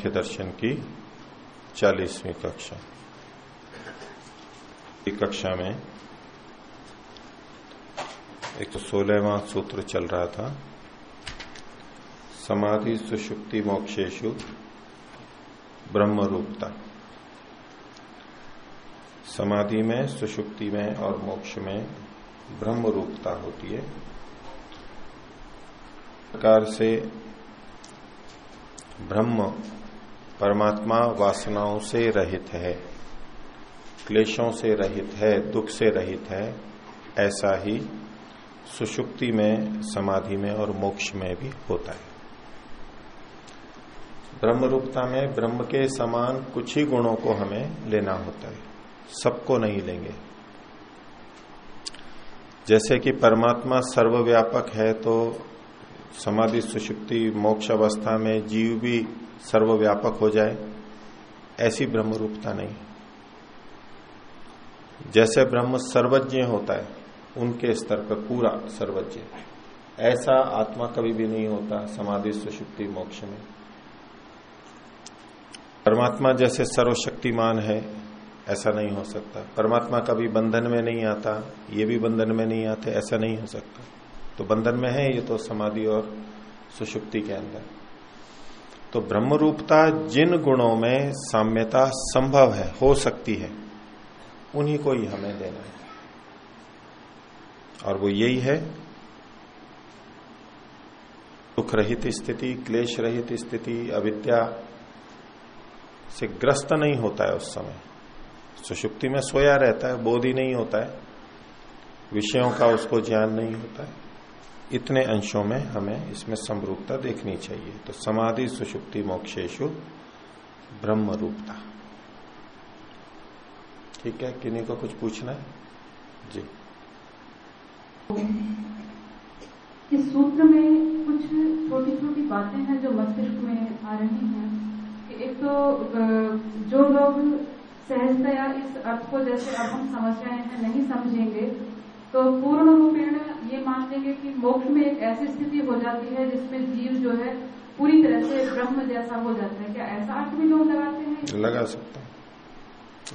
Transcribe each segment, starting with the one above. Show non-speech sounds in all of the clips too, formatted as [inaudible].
सांख्य दर्शन की चालीसवीं कक्षा। कक्षा में एक तो सोलहवा सूत्र चल रहा था, समाधि सुषुप्ति मोक्षेशु ब्रह्म रूपता समाधि में, सुषुप्ति में और मोक्ष में ब्रह्म रूपता होती है। प्रकार से ब्रह्म परमात्मा वासनाओं से रहित है। क्लेशों से रहित है, दुख से रहित है, ऐसा ही सुषुप्ति में, समाधि में और मोक्ष में भी होता है। ब्रह्म रूपता में ब्रह्म के समान कुछ ही गुणों को हमें लेना होता है, सबको नहीं लेंगे। जैसे कि परमात्मा सर्वव्यापक है तो समाधि, सुषुप्ति, मोक्ष अवस्था में जीव भी सर्वव्यापक हो जाए, ऐसी ब्रह्म रूपता नहीं। जैसे ब्रह्म सर्वज्ञ होता है, उनके स्तर पर पूरा सर्वज्ञ ऐसा आत्मा कभी भी नहीं होता समाधि सुषुप्ति मोक्ष में। परमात्मा जैसे सर्वशक्तिमान है, ऐसा नहीं हो सकता। परमात्मा कभी बंधन में नहीं आता, ये भी बंधन में नहीं आते, ऐसा नहीं हो सकता। तो बंधन में है ये तो समाधि और सुषुप्ति के अंदर। तो ब्रह्म रूपता जिन गुणों में साम्यता संभव है, हो सकती है उन्हीं को ही हमें देना है। और वो यही है दुख रहित स्थिति क्लेश रहित स्थिति, अविद्या से ग्रस्त नहीं होता है उस समय। सुषुप्ति में सोया रहता है, बोध ही नहीं होता है। विषयों का उसको ज्ञान नहीं होता है। इतने अंशों में हमें इसमें समरूपता देखनी चाहिए। तो समाधि सुषुप्ति मोक्षेशु ब्रह्म रूपता ठीक है? किन्हीं को कुछ पूछना है? जी। इस सूत्र में कुछ छोटी छोटी बातें हैं जो मस्तिष्क में आ रही हैं कि एक तो जो लोग सहजतया इस अर्थ को जैसे अब हम समझ रहे हैं नहीं समझेंगे तो पूर्ण रूपेण ये मान लेंगे कि मोक्ष में एक ऐसी स्थिति हो जाती है जिसमें जीव जो है पूरी तरह से ब्रह्म जैसा हो जाता है। क्या ऐसा अर्थ भी लोग लगाते हैं? लगा सकते हैं।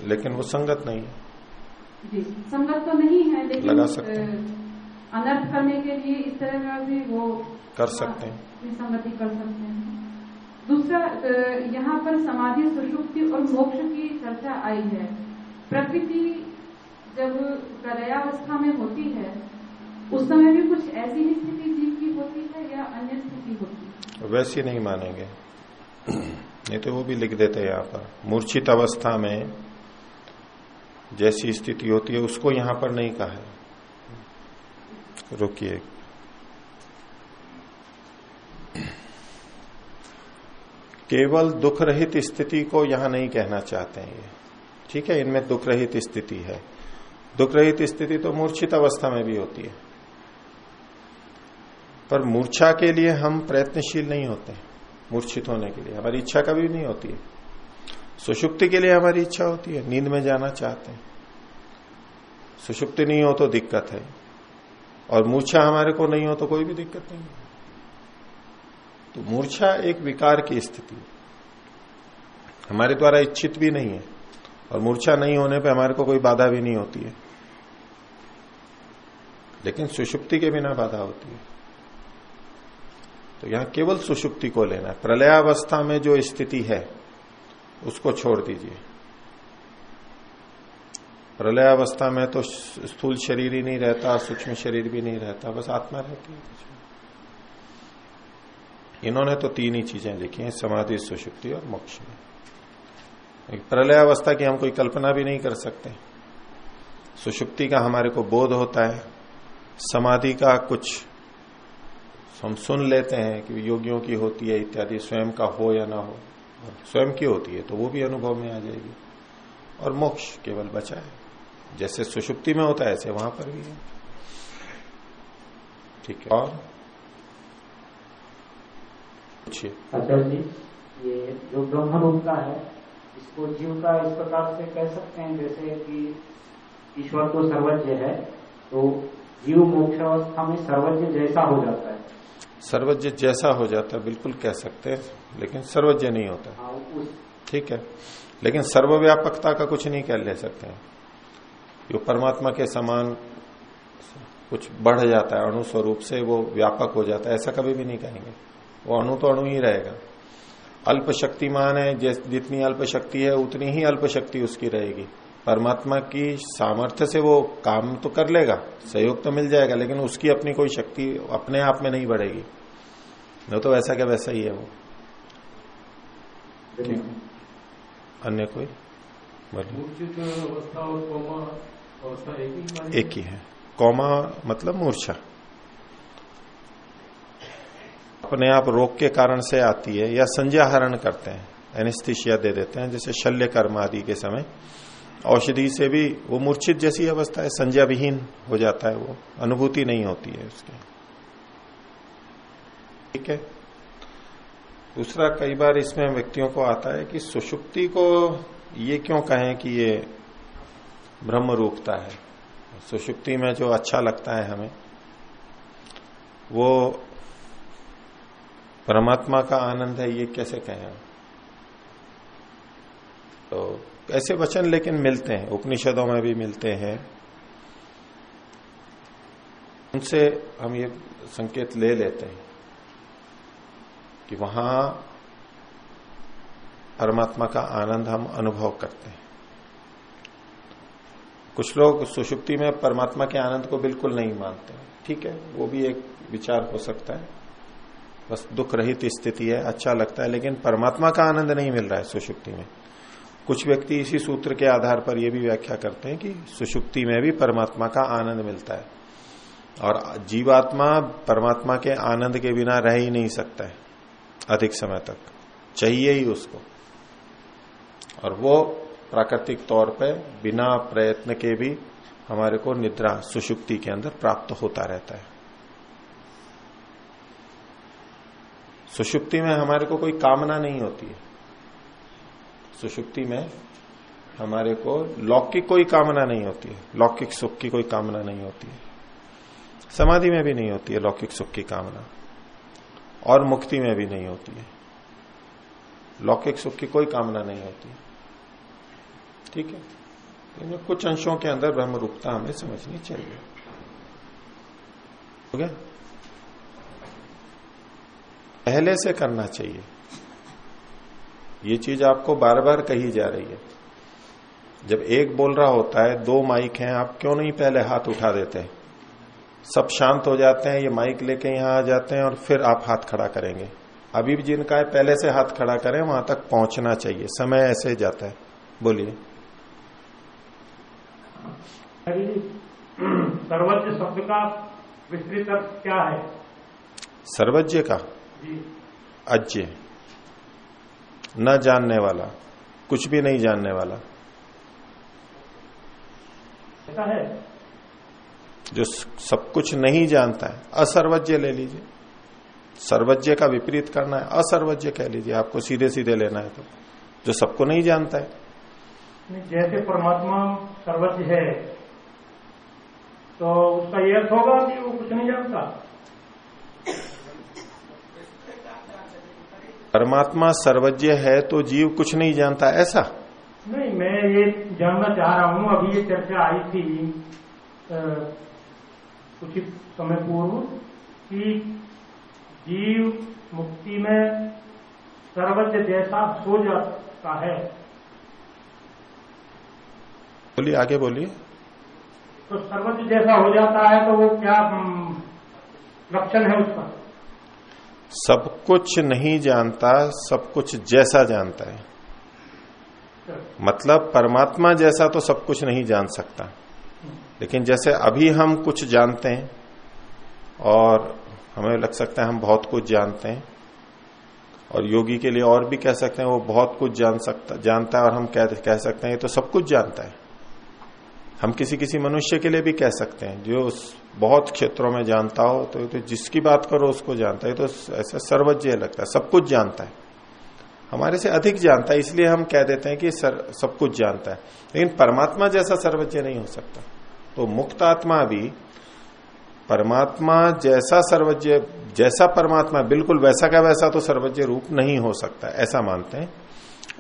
लेकिन वो संगत नहीं है। जी संगत तो नहीं है लेकिन लगा सकते हैं। अनर्थ करने के लिए इस तरह का भी वो कर सकते हैं। संगति कर सकते हैं। दूसरा यहाँ पर समाधि सुषुप्ति और मोक्ष की चर्चा आई है। प्रकृति जब प्रलयावस्था में होती है उस समय भी कुछ ऐसी ही स्थिति जीव की होती है या अन्य स्थिति होती है? वैसी नहीं मानेंगे। [clears throat] नहीं तो वो भी लिख देते हैं यहाँ पर। मूर्छित अवस्था में जैसी स्थिति होती है, उसको यहाँ पर नहीं कहा है। रोकिए। केवल दुख रहित स्थिति को यहाँ नहीं कहना चाहते हैं ये। ठीक है, इनमें दुख रहित स्थिति है। दुख रहित स्थिति तो मूर्छित अवस्था में भी होती है। पर मूर्छा के लिए हम प्रयत्नशील नहीं होते मूर्छित होने के लिए। हमारी इच्छा कभी नहीं होती है। सुषुप्ति के लिए हमारी इच्छा होती है, नींद में जाना चाहते हैं। सुषुप्ति नहीं हो तो दिक्कत है। और मूर्छा हमारे को नहीं हो तो कोई भी दिक्कत नहीं तो मूर्छा एक विकार की स्थिति हमारे द्वारा इच्छित भी नहीं है, और मूर्छा नहीं होने पे हमारे को कोई बाधा भी नहीं होती है। लेकिन सुषुप्ति के बिना बाधा होती है। तो यहाँ केवल सुषुप्ति को लेना है। प्रलयावस्था में जो स्थिति है उसको छोड़ दीजिए। प्रलयावस्था में तो स्थूल शरीर ही नहीं रहता, सूक्ष्म शरीर भी नहीं रहता, बस आत्मा रहती है इन्होंने तो तीन ही चीज़ें लिखी हैं, समाधि सुषुप्ति और मोक्ष में। प्रलय अवस्था की हम कोई कल्पना भी नहीं कर सकते। सुषुप्ति का हमारे को बोध होता है, समाधि का कुछ हम सुन लेते हैं कि योगियों की होती है इत्यादि, स्वयं का हो या ना हो। स्वयं की होती है तो वो भी अनुभव में आ जाएगी। और मोक्ष केवल बचा है। जैसे सुषुप्ति में होता है, ऐसे वहाँ पर भी है। ठीक है, और? अच्छा जी, ये जो ब्रह्म रूप का है, इसको जीव का इस प्रकार से कह सकते हैं, जैसे कि ईश्वर तो सर्वज्ञ है तो जीव मोक्ष अवस्था में सर्वज्ञ जैसा हो जाता है। सर्वज्ञ जैसा हो जाता है बिल्कुल कह सकते हैं लेकिन सर्वज्ञ नहीं होता। हाँ, ठीक है? लेकिन सर्वव्यापकता का कुछ नहीं कह ले सकते हैं। जो परमात्मा के समान कुछ बढ़ जाता है अणु स्वरूप से वो व्यापक हो जाता है ऐसा कभी भी नहीं कहेंगे। वो अणु तो अणु ही रहेगा। अल्प शक्तिमान है जितनी अल्प शक्ति है उतनी ही अल्प शक्ति उसकी रहेगी। परमात्मा की सामर्थ्य से वो काम तो कर लेगा सहयोग तो मिल जाएगा लेकिन उसकी अपनी कोई शक्ति अपने आप में नहीं बढ़ेगी। वो तो वैसा क्या वैसा ही है वो। अन्य कोई? एक ही है? कौमा मतलब मूर्छा। अपने आप रोग के कारण से आती है या संज्ञाहरण करते हैं एनिस्थिशिया दे देते हैं जैसे शल्य कर्म आदि के समय। औषधि से भी वो मूर्छित जैसी अवस्था है संज्ञा विहीन हो जाता है वो अनुभूति नहीं होती है उसकी। ठीक है। दूसरा, कई बार इसमें व्यक्तियों को आता है कि सुषुप्ति को ये क्यों कहें कि ये ब्रह्म रूपता है? सुषुप्ति में जो अच्छा लगता है हमें, वो परमात्मा का आनंद है, ये कैसे कहें तो ऐसे वचन लेकिन मिलते हैं, उपनिषदों में भी मिलते हैं। उनसे हम ये संकेत ले लेते हैं। कि वहाँ परमात्मा का आनंद हम अनुभव करते हैं। कुछ लोग सुषुप्ति में परमात्मा के आनंद को बिल्कुल नहीं मानते ठीक है, वो भी एक विचार हो सकता है। बस दुख रहित स्थिति है अच्छा लगता है, लेकिन परमात्मा का आनंद नहीं मिल रहा है सुषुप्ति में। कुछ व्यक्ति इसी सूत्र के आधार पर यह भी व्याख्या करते हैं कि सुषुप्ति में भी परमात्मा का आनंद मिलता है। और जीवात्मा परमात्मा के आनंद के बिना रह ही नहीं सकता है। अधिक समय तक। चाहिए ही उसको। और वो प्राकृतिक तौर पे बिना प्रयत्न के भी हमारे को निद्रा, सुषुप्ति के अंदर प्राप्त होता रहता है। सुषुप्ति में हमारे को कोई कामना नहीं होती है। सुषुप्ति में हमारे को लौकिक कोई कामना नहीं होती है। लौकिक सुख की कोई कामना नहीं होती है। समाधि में भी नहीं होती है लौकिक सुख की कामना। और मुक्ति में भी नहीं होती है। लौकिक सुख की कोई कामना नहीं होती ठीक है? इनमें कुछ अंशों के अंदर ब्रह्म रूपता हमें समझनी चाहिए। हो गया? पहले से करना चाहिए। ये चीज़ आपको बार बार कही जा रही है। जब एक बोल रहा होता है, दो माइक हैं, आप क्यों नहीं पहले हाथ उठा देते सब शांत हो जाते हैं ये माइक लेके यहाँ आ जाते हैं और फिर आप हाथ खड़ा करेंगे। अभी भी जिनका है पहले से हाथ खड़ा करें वहाँ तक पहुँचना चाहिए। समय ऐसे जाता है। बोलिए। सर्वज्ञ शब्द का विस्तृत अर्थ क्या है? सर्वज्ञ का? अज्ञ। न जानने वाला। कुछ भी नहीं जानने वाला। ऐसा है? जो सब कुछ नहीं जानता है असर्वज्ञ ले लीजिए। सर्वज्ञ का विपरीत करना है असर्वज्ञ कह लीजिए आपको सीधे सीधे लेना है तो जो सबको नहीं जानता है। जैसे परमात्मा सर्वज्ञ है तो उसका यह अर्थ होगा कि वो कुछ नहीं जानता। परमात्मा सर्वज्ञ है तो जीव कुछ नहीं जानता ऐसा? नहीं मैं ये जानना चाह रहा हूँ अभी ये चर्चा आई थी कुछ समय पूर्व कि जीव मुक्ति में सर्वज्ञ जैसा हो जाता है। बोलिए आगे बोलिए। तो सर्वज्ञ जैसा हो जाता है तो वो क्या लक्षण है उसका? सब कुछ नहीं जानता सब कुछ जैसा जानता है। मतलब परमात्मा जैसा तो सब कुछ नहीं जान सकता। लेकिन जैसे अभी हम कुछ जानते हैं और हमें लग सकता है हम बहुत कुछ जानते हैं और योगी के लिए और भी कह सकते हैं वो बहुत कुछ जान सकता जानता है और हम कह, कह सकते हैं ये तो सब कुछ जानता है। हम किसी किसी मनुष्य के लिए भी कह सकते हैं जो बहुत क्षेत्रों में जानता हो तो, तो जिसकी बात करो उसको जानता है तो ऐसा सर्वज्ञ लगता है सब कुछ जानता है। हमारे से अधिक जानता है इसलिए हम कह देते हैं कि सर, सब कुछ जानता है। लेकिन परमात्मा जैसा सर्वज्ञ नहीं हो सकता। तो मुक्त आत्मा भी परमात्मा जैसा सर्वज्ञ, जैसा परमात्मा, बिल्कुल वैसा का वैसा तो सर्वज्ञ रूप नहीं हो सकता, ऐसा मानते हैं।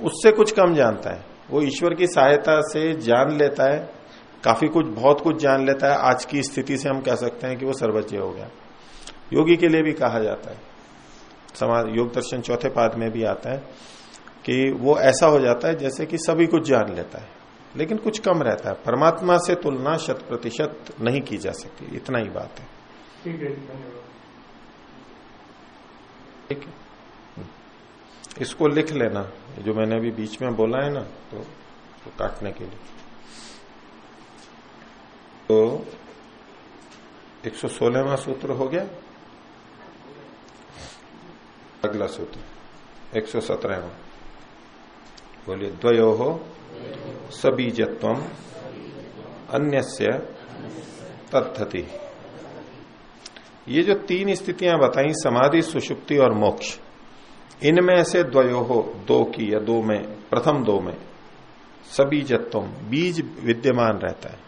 उससे कुछ कम जानता है। वो ईश्वर की सहायता से जान लेता है, काफ़ी कुछ, बहुत कुछ जान लेता है। आज की स्थिति से हम कह सकते हैं कि वो सर्वज्ञ हो गया। योगी के लिए भी कहा जाता है। समाज, योग दर्शन चौथे पाद में भी आता है कि वो ऐसा हो जाता है जैसे कि सभी कुछ जान लेता है। लेकिन कुछ कम रहता है। परमात्मा से तुलना शत प्रतिशत नहीं की जा सकती। इतना ही बात है। ठीक है ठीक है। इसको लिख लेना। जो मैंने अभी बीच में बोला है ना तो, तो काटने के लिए। तो 116वां सूत्र हो गया। अगला सूत्र 117वां बोलिए द्वयो हो सबीजत्व अन्य तत्थति। ये जो तीन स्थितियाँ बताई, समाधि, सुषुप्ति और मोक्ष, इनमें से द्वयो हो दो की या दो में, प्रथम दो में, सबीजत्व, बीज विद्यमान रहता है।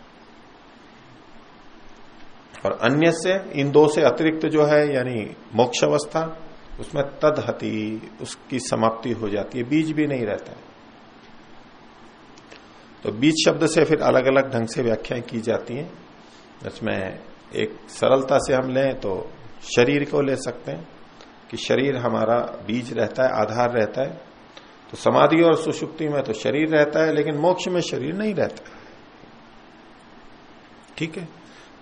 और अन्य से इन दो से अतिरिक्त जो है, यानी मोक्ष अवस्था उसमें तदहति, उसकी समाप्ति हो जाती है, बीज भी नहीं रहता है। तो बीज शब्द से फिर अलग अलग ढंग से व्याख्याएँ की जाती हैं। इसमें एक सरलता से हम लें तो शरीर को ले सकते हैं कि शरीर हमारा बीज रहता है, आधार रहता है। तो समाधि और सुषुप्ति में तो शरीर रहता है, लेकिन मोक्ष में शरीर नहीं रहता। ठीक है?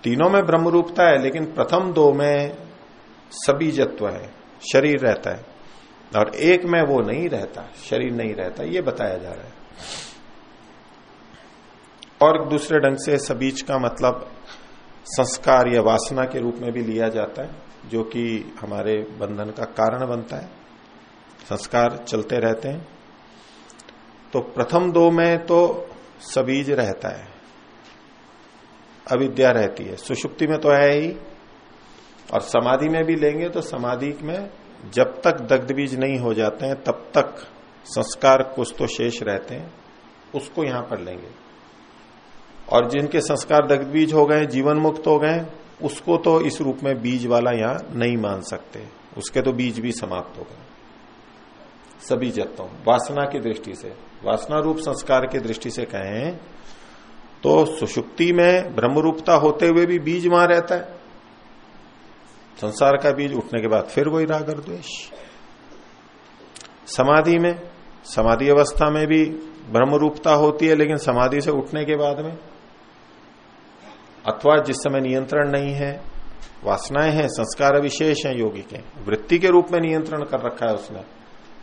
तीनों में ब्रह्म रूपता है, लेकिन प्रथम दो में सबीजत्व है, शरीर रहता है। और एक में वो नहीं रहता, शरीर नहीं रहता, ये बताया जा रहा है। और दूसरे ढंग से सबीज का मतलब संस्कार या वासना के रूप में भी लिया जाता है, जो कि हमारे बंधन का कारण बनता है। संस्कार चलते रहते हैं। तो प्रथम दो में तो सबीज रहता है, अविद्या रहती है। सुषुप्ति में तो है ही, और समाधि में भी लेंगे तो समाधि में जब तक दग्ध बीज नहीं हो जाते हैं, तब तक संस्कार कुछ तो शेष रहते हैं, उसको यहाँ पर लेंगे। और जिनके संस्कार दग्ध बीज हो गए जीवन मुक्त हो गए, उसको तो इस रूप में बीज वाला यहाँ नहीं मान सकते। उसके तो बीज भी समाप्त हो गए। सभी जत्तों वासना की दृष्टि से, वासना रूप संस्कार की दृष्टि से कहें तो सुषुप्ति में ब्रह्म रूपता होते हुए भी बीज वहाँ रहता है। संसार का बीज उठने के बाद फिर वही राग और द्वेष। समाधि में, समाधि अवस्था में भी ब्रह्म रूपता होती है, लेकिन समाधि से उठने के बाद में अथवा जिस समय नियंत्रण नहीं है, वासनाएँ हैं, संस्कार विशेष हैं योगी के वृत्ति के रूप में नियंत्रण कर रखा है उसने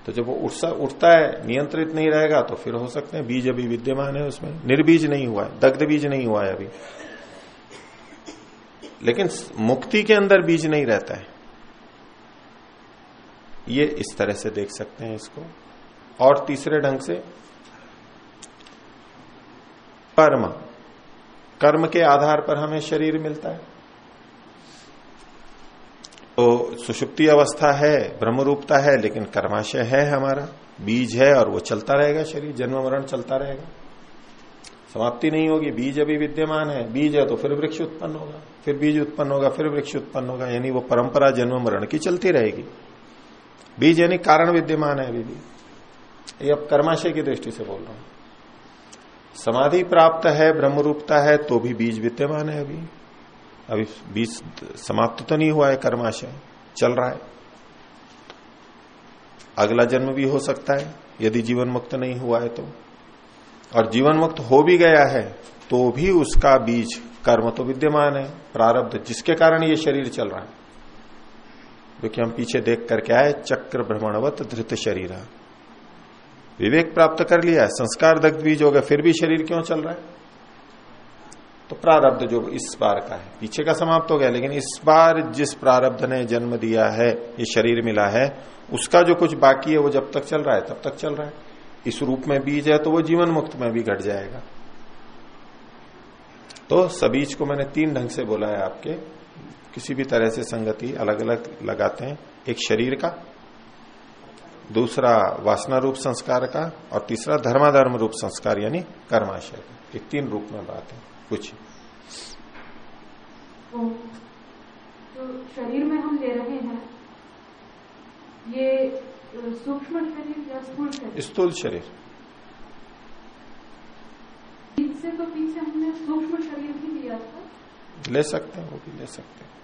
तो जब वो उठसा, उठता है, नियंत्रित नहीं रहेगा तो फिर हो सकते हैं बीज अभी विद्यमान है उसमें, निर्बीज नहीं हुआ है, दग्ध बीज नहीं हुआ है अभी। लेकिन मुक्ति के अंदर बीज नहीं रहता है। ये इस तरह से देख सकते हैं इसको। और तीसरे ढंग से कर्म कर्म के आधार पर हमें शरीर मिलता है। तो सुषुप्ति अवस्था है ब्रह्म रूपता है, लेकिन कर्माशय है हमारा। बीज है और वो चलता रहेगा शरीर, जन्म मरण चलता रहेगा। समाप्ति नहीं होगी, बीज अभी विद्यमान है। बीज है तो फिर वृक्ष उत्पन्न होगा, फिर बीज उत्पन्न होगा, फिर वृक्ष उत्पन्न होगा, यानी वो परंपरा जन्म मरण की चलती रहेगी। बीज यानी कारण विद्यमान है अभी भी। ये अब कर्माशय की दृष्टि से बोल रहा हूँ। समाधि प्राप्त है ब्रह्म रूपता है तो भी बीज विद्यमान है अभी। अभी बीज समाप्त तो नहीं हुआ है, कर्माशय, चल रहा है। अगला जन्म भी हो सकता है, यदि जीवन मुक्त नहीं हुआ है तो। और जीवन मुक्त हो भी गया है तो भी उसका बीज, कर्म तो विद्यमान है। प्रारब्ध जिसके कारण ये शरीर चल रहा है। क्योंकि हम पीछे देख करके आए, चक्र भ्रमणवत धृत शरीर। विवेक प्राप्त कर लिया है संस्कार दग्ध बीज हो गया, फिर भी शरीर क्यों चल रहा है? तो प्रारब्ध जो इस बार का है, पीछे का समाप्त हो गया, लेकिन इस बार जिस प्रारब्ध ने जन्म दिया है, ये शरीर मिला है, उसका जो कुछ बाकी है, वो जब तक चल रहा है, तब तक चल रहा है। इस रूप में बीज है तो वो जीवन मुक्त में भी घट जाएगा। तो सबीज को मैंने तीन ढंग से बोला है आपके, किसी भी तरह से संगति अलग अलग लगाते हैं, एक शरीर का दूसरा वासना रूप संस्कार का और तीसरा धर्माधर्म रूप संस्कार यानी कर्माशय का। ये तीन रूप में बात है। कुछ। तो शरीर में हम ले रहे हैं ये सूक्ष्म शरीर या स्थूल शरीर? स्थूल शरीर। इससे तो पीछे हमने सूक्ष्म शरीर भी लिया था। ले सकते हैं वो भी ले सकते हैं।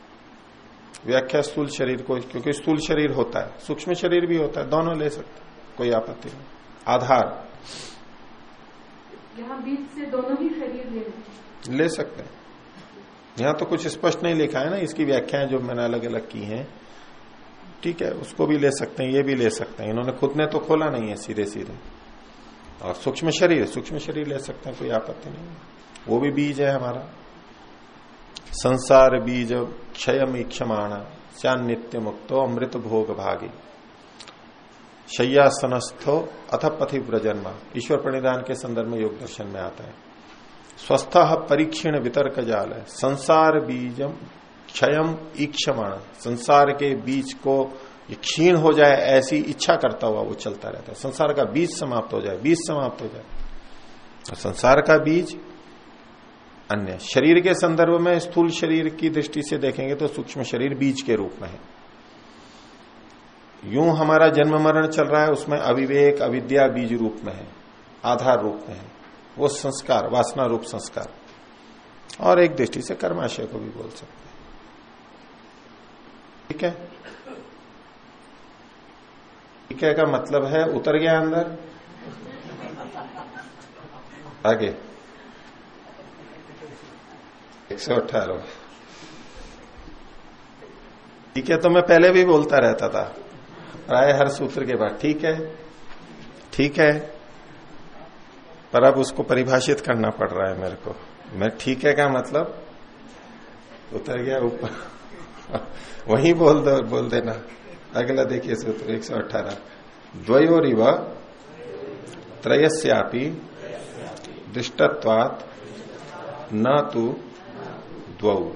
व्याख्या स्थूल शरीर को क्योंकि स्थूल शरीर होता है। सूक्ष्म शरीर भी होता है दोनों ले सकते हैं कोई आपत्ति नहीं। आधार। यहाँ बीच से दोनों ही शरीर ले ले सकते हैं। यहाँ तो कुछ स्पष्ट नहीं लिखा है ना इसकी व्याख्याएँ जो मैंने अलग अलग की हैं। ठीक है उसको भी ले सकते हैं ये भी ले सकते हैं। इन्होंने खुद ने तो खोला नहीं है सीधे सीधे और सूक्ष्म शरीर सूक्ष्म शरीर ले सकते हैं कोई आपत्ति नहीं वो भी बीज है हमारा। संसार बीज क्षयम इक्षमाण श्यान नित्य मुक्तो अमृत भोग भागी शय्यासनस्थो अथ पथि व्रजन्मा ईश्वर प्रणिधान के संदर्भ में योग दर्शन में आता है। स्वस्थ परीक्षण वितर्क जाल। है संसार बीजम क्षयम ईक्षमाण। संसार के बीज को क्षीण हो जाए, ऐसी इच्छा करता हुआ वो चलता रहता है। संसार का बीज समाप्त हो जाए, बीज समाप्त हो जाए। संसार का बीज अन्य। शरीर के संदर्भ में स्थूल शरीर की दृष्टि से देखेंगे तो सूक्ष्म शरीर बीज के रूप में है। यूँ हमारा जन्म मरण चल रहा है, उसमें अविवेक, अविद्या बीज रूप में है, आधार रूप में है। वो संस्कार, वासना रूप संस्कार। और एक दृष्टि से कर्माशय को भी बोल सकते हैं। ठीक है? ठीक है का मतलब है, उतर गया अंदर? आगे। एक सौ अठारह ठीक है तो मैं पहले भी बोलता रहता था। प्राय हर सूत्र के बाद ठीक है? ठीक है। पर अब उसको परिभाषित करना पड़ रहा है मेरे को। मैं ठीक है का मतलब? उतर गया ऊपर। [laughs] वही बोल दो, बोल देना। अगला देखिए सूत्र, एक सौ अठारह। द्वयोरिव त्रयस्यापि, दृष्टत्वात न तो द्वौ।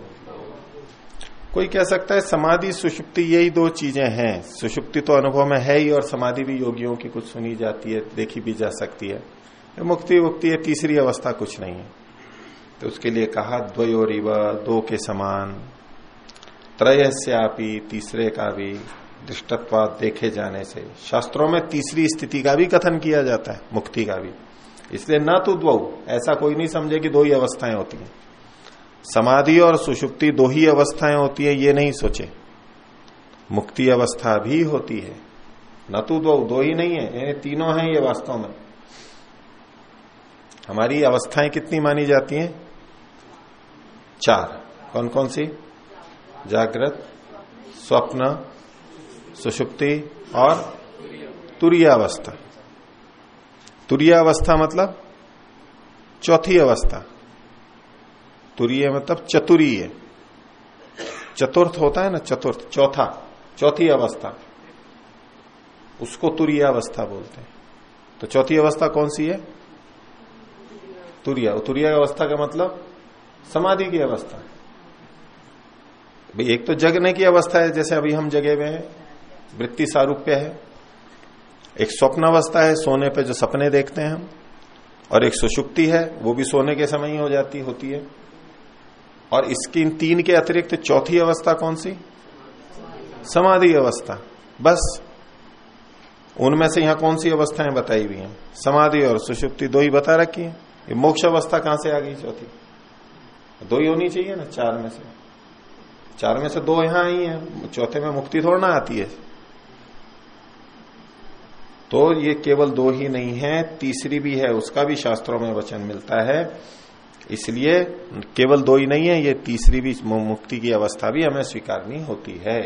कोई कह सकता है, समाधि, सुषुप्ति, यही दो चीज़ें हैं। सुषुप्ति तो अनुभव में है ही, और समाधि भी योगियों की कुछ सुनी जाती है, देखी भी जा सकती है। मुक्ति मुक्ति है, तीसरी अवस्था कुछ नहीं है। तो उसके लिए कहा, द्वयोरिव, दो के समान। त्रयस्यापी, तीसरे का भी दृष्टत्वाद देखे जाने से। शास्त्रों में तीसरी स्थिति का भी कथन किया जाता है, मुक्ति का भी। इसलिए न तो द्वौ, ऐसा कोई नहीं समझे कि दो ही अवस्थाएँ होती हैं। समाधि और सुषुप्ति दो ही अवस्थाएँ होती है, ये नहीं सोचे। मुक्ति अवस्था भी होती है। न तो दो दो ही नहीं है, यानी तीनों हैं ये वास्तव में। हमारी अवस्थाएँ कितनी मानी जाती हैं? चार। कौन कौन सी? जागृत, स्वप्न, सुषुप्ति और तुरीय अवस्था तुरीय अवस्था मतलब चौथी अवस्था। तुरीय मतलब चतुरीय चतुर्थ होता है ना, चतुर्थ, चौथा, चौथी अवस्था। उसको तुरीय अवस्था बोलते हैं। तो चौथी अवस्था कौन सी है? तुरीय। तुरीय अवस्था का मतलब समाधि की अवस्था। एक तो जगने की अवस्था है, जैसे अभी हम जगे हुए हैं। वृत्ति सारूप्य है। एक स्वप्न अवस्था है, सोने पे जो सपने देखते हैं हम। और एक सुषुप्ति है, वो भी सोने के समय ही हो जाती, होती है। और इसकी इन तीन के अतिरिक्त चौथी अवस्था कौन सी? समाधि अवस्था। बस। उनमें से यहाँ कौन सी अवस्थाएँ बताई हुई हैं? समाधि और सुषुप्ति दो ही बता रखी है। ये मोक्ष अवस्था कहाँ से आ गई चौथी? दो ही होनी चाहिए ना, चार में से। चार में से दो यहाँ आई है। चौथे में मुक्ति थोड़ा ना आती है। तो ये केवल दो ही नहीं है, तीसरी भी है, उसका भी शास्त्रों में वचन मिलता है। इसलिए केवल दो ही नहीं है, ये तीसरी भी मुक्ति की अवस्था भी हमें स्वीकारनी होती है।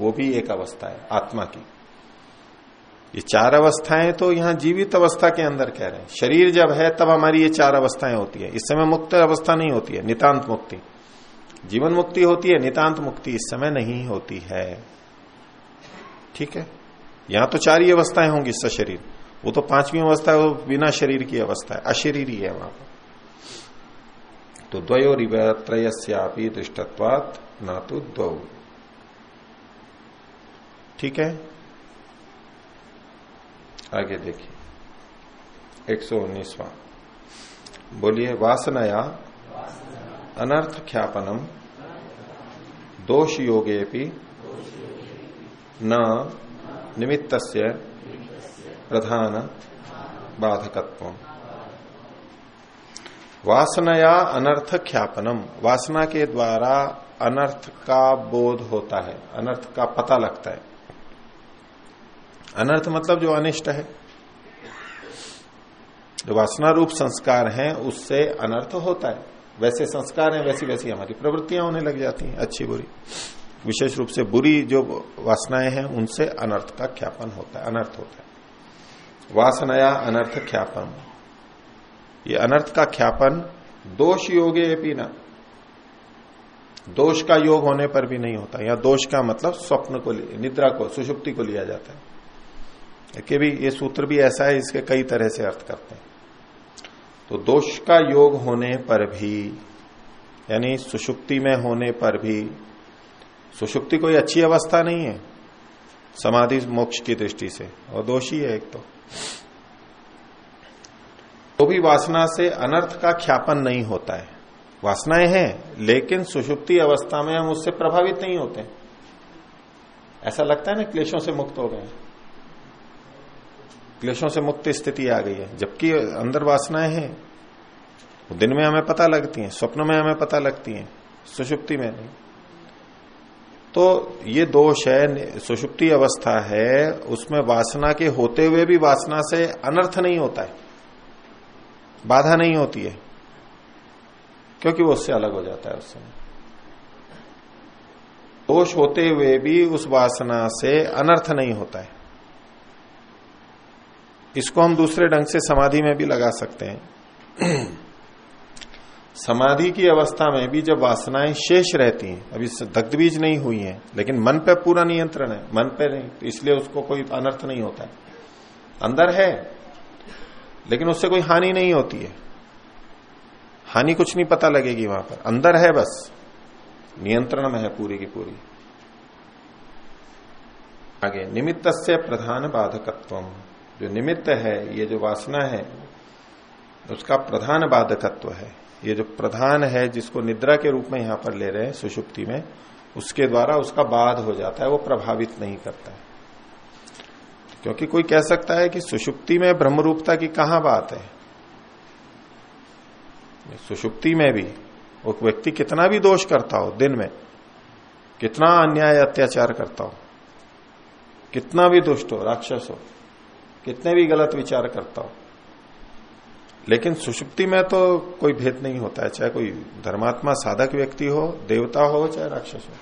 वो भी एक अवस्था है, आत्मा की। ये चार अवस्थाएँ तो यहाँ जीवित अवस्था के अंदर कह रहे हैं। शरीर जब है, तब हमारी ये चार अवस्थाएँ होती है। इस समय मुक्त अवस्था नहीं होती है, नितांत मुक्ति। जीवन मुक्ति होती है, नितांत मुक्ति इस समय नहीं होती है। ठीक है? यहाँ तो चार ही अवस्थाएँ होंगी शरीर वो तो पांचवी अवस्था है, वो बिना शरीर की अवस्था है, अशरीरी है वहाँ पर। तो द्वयोरिव त्रयस्यापि दृष्टत्वात न तो द्वौ। ठीक है? आगे देखिए। एक सौ उन्नीसवा। बोलिए, वासनया अनर्थ ख्यापनम दोष योगे न निमित्त प्रधान बाधकत्व वासनया अनर्थ ख्यापनम। वासना के द्वारा अनर्थ का बोध होता है, अनर्थ का पता लगता है। अनर्थ मतलब जो अनिष्ट है। जो वासना रूप संस्कार हैं, उससे अनर्थ होता है। वैसे संस्कार हैं, वैसी वैसी हमारी प्रवृत्तियाँ होने लग जाती हैं, अच्छी बुरी। विशेष रूप से बुरी जो वासनाएँ हैं, उनसे अनर्थ का ख्यापन होता है, अनर्थ होता है। वासनाया अनर्थ ख्यापन ये अनर्थ का ख्यापन दोष योगे पीना दोष का योग होने पर भी नहीं होता, या दोष का मतलब स्वप्न को निद्रा को, सुषुप्ति को लिया जाता है। कि भी, ये सूत्र भी ऐसा है, इसके कई तरह से अर्थ करते हैं। तो दोष का योग होने पर भी, यानी सुषुप्ति में होने पर भी, सुषुप्ति कोई अच्छी अवस्था नहीं है, समाधि मोक्ष की दृष्टि से, और दोषी है एक तो। तो भी वासना से अनर्थ का ख्यापन नहीं होता है। वासनाएँ हैं, लेकिन सुषुप्ति अवस्था में हम उससे प्रभावित नहीं होते। ऐसा लगता है ना क्लेशों से मुक्त हो गए क्लेशों से मुक्त स्थिति आ गई है। जबकि अंदर वासनाएँ हैं, वो दिन में हमें पता लगती हैं, स्वप्न में हमें पता लगती हैं, सुषुप्ति में नहीं। तो ये दोष है, सुषुप्ति अवस्था है, उसमें वासना के होते हुए भी वासना से अनर्थ नहीं होता है। बाधा नहीं होती है, क्योंकि वो उससे अलग हो जाता है उस समय दोष होते हुए भी उस वासना से अनर्थ नहीं होता है। इसको हम दूसरे ढंग से समाधि में भी लगा सकते हैं। [clears throat] समाधि की अवस्था में भी जब वासनाएँ शेष रहती हैं, अभी दग्ध बीज नहीं हुई हैं, लेकिन मन पे पूरा नियंत्रण है, मन पे नहीं तो इसलिए उसको कोई अनर्थ नहीं होता है। अंदर है लेकिन उससे कोई हानि नहीं होती है। हानि कुछ नहीं पता लगेगी वहाँ पर। अंदर है बस। नियंत्रण में है पूरी की पूरी। आगे निमित्त से प्रधान बाधकत्व जो निमित्त है, ये जो वासना है, उसका प्रधान बाधकत्व है। ये जो प्रधान है, जिसको निद्रा के रूप में यहाँ पर ले रहे हैं, सुषुप्ति में, उसके द्वारा उसका बाध हो जाता है, वो प्रभावित नहीं करता है। क्योंकि कोई कह सकता है कि सुषुप्ति में ब्रह्मरूपता की कहाँ बात है? सुषुप्ति में भी वो व्यक्ति कितना भी दोष करता हो दिन में, कितना अन्याय अत्याचार करता हो, कितना भी दुष्ट हो, राक्षस हो, कितने भी गलत विचार करता हो, लेकिन सुषुप्ति में तो कोई भेद नहीं होता है, चाहे कोई धर्मात्मा साधक व्यक्ति हो, देवता हो, चाहे राक्षस हो।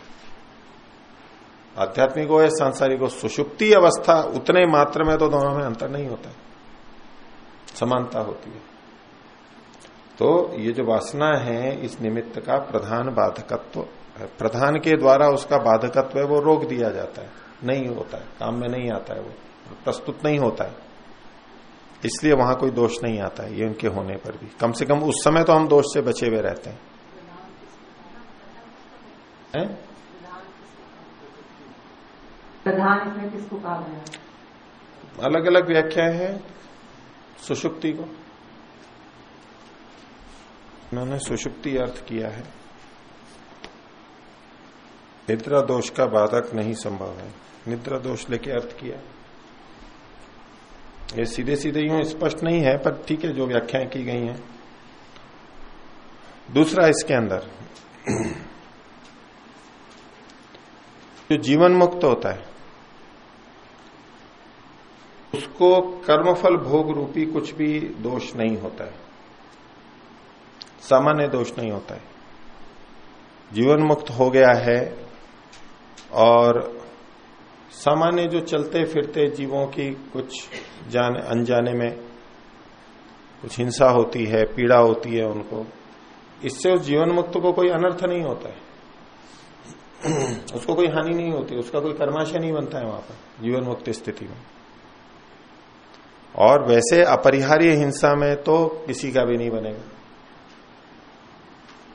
आध्यात्मिक हो या सांसारिक हो, सुषुप्ति अवस्था, उतने मात्र में तो दोनों में अंतर नहीं होता। समानता होती है। तो ये जो वासना है, इस निमित्त का प्रधान बाधकत्व प्रधान के द्वारा उसका बाधकत्व है, वो रोक दिया जाता है। नहीं होता है। काम में नहीं आता है वो। प्रस्तुत नहीं होता है। इसलिए वहाँ कोई दोष नहीं आता है, ये उनके होने पर भी। कम से कम उस समय तो हम दोष से बचे हुए रहते हैं। है? प्रधान इसमें किसको कहा गया? अलग अलग व्याख्या है सुषुप्ति को। उन्होंने सुषुप्ति अर्थ किया है। निद्रा दोष का बाधक नहीं संभव है। निद्रा दोष लेके अर्थ किया। ये सीधे सीधे यूँ स्पष्ट नहीं है, पर ठीक है, जो व्याख्याएँ की गई हैं। दूसरा इसके अंदर। [clears throat] जो जीवन मुक्त होता है उसको कर्मफल भोग रूपी कुछ भी दोष नहीं होता है। सामान्य दोष नहीं होता है। जीवन मुक्त हो गया है और सामान्य जो चलते फिरते जीवों की कुछ जाने, अनजाने में कुछ हिंसा होती है, पीड़ा होती है उनको, इससे उस जीवन मुक्त को कोई अनर्थ नहीं होता है। [clears throat] उसको कोई हानि नहीं होती, उसका कोई कर्माशय नहीं बनता है वहाँ पर, जीवन मुक्त स्थिति में। और वैसे अपरिहार्य हिंसा में तो किसी का भी नहीं बनेगा।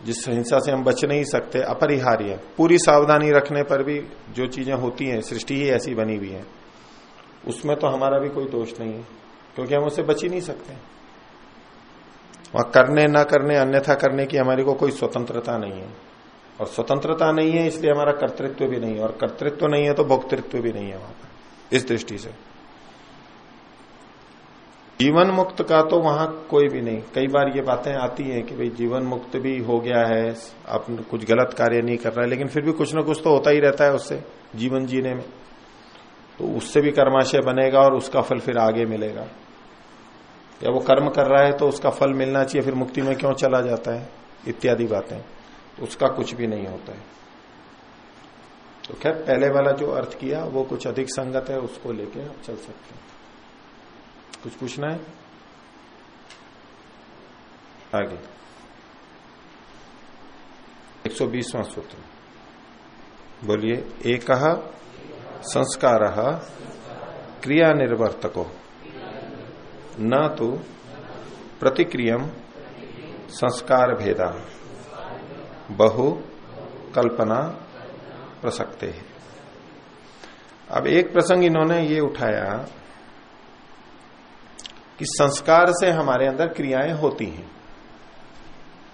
जिस हिंसा से हम बच नहीं सकते, अपरिहार्य। पूरी सावधानी रखने पर भी जो चीज़ें होती हैं, सृष्टि ही ऐसी बनी हुई है। उसमें तो हमारा भी कोई दोष नहीं है, क्योंकि हम उससे बच ही नहीं सकते। वहाँ करने ना करने, अन्यथा करने की हमारी को कोई स्वतंत्रता नहीं है। और स्वतंत्रता नहीं है, इसलिए हमारा कर्तृत्व भी नहीं है। और कर्तृत्व नहीं है तो भोक्तृत्व भी नहीं है वहाँ पर, इस दृष्टि से। जीवन मुक्त का तो वहाँ कोई भी नहीं। कई बार ये बातें आती हैं कि भाई जीवन मुक्त भी हो गया है, आप कुछ गलत कार्य नहीं कर रहा है, लेकिन फिर भी कुछ ना कुछ तो होता ही रहता है उससे, जीवन जीने में। तो उससे भी कर्माशय बनेगा और उसका फल फिर आगे मिलेगा। या वो कर्म कर रहा है तो उसका फल मिलना चाहिए, फिर मुक्ति में क्यों चला जाता है? इत्यादि बातें। तो उसका कुछ भी नहीं होता है। तो खैर, पहले वाला जो अर्थ किया, वो कुछ अधिक संगत है, उसको लेके आप चल सकते हैं। कुछ पूछना है? आगे। 120वां सूत्र। बोलिए, एक संस्कार क्रिया निर्वर्तको न तो प्रतिक्रियम संस्कार भेदा बहु कल्पना प्रसक्ते। है अब एक प्रसंग इन्होंने ये उठाया। कि संस्कार से हमारे अंदर क्रियाएँ होती हैं।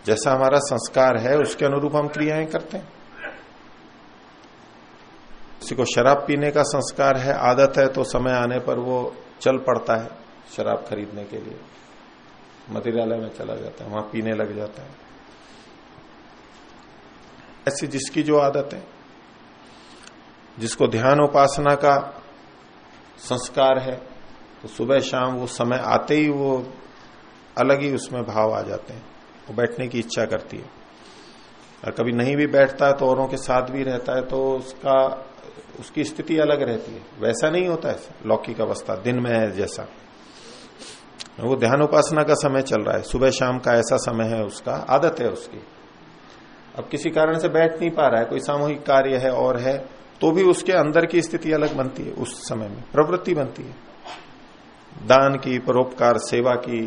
जैसा हमारा संस्कार है, उसके अनुरूप हम क्रियाएँ करते हैं। किसी को शराब पीने का संस्कार है, आदत है तो समय आने पर वो चल पड़ता है शराब खरीदने के लिए। मदिरालय में चला जाता है, वहाँ पीने लग जाता है। ऐसी जिसकी जो आदत है, जिसको ध्यान उपासना का संस्कार है तो सुबह शाम वो समय आते ही वो अलग ही उसमें भाव आ जाते हैं। वो बैठने की इच्छा करती है। और कभी नहीं भी बैठता है तो औरों के साथ भी रहता है तो उसका, उसकी स्थिति अलग रहती है। वैसा नहीं होता है लौकिक अवस्था, दिन में है जैसा। वो ध्यान उपासना का समय चल रहा है। सुबह शाम का ऐसा समय है उसका, आदत है उसकी। अब किसी कारण से बैठ नहीं पा रहा है, कोई सामूहिक कार्य है, और है तो भी उसके अंदर की स्थिति अलग बनती है, उस समय में। प्रवृत्ति बनती है। दान की, परोपकार, सेवा की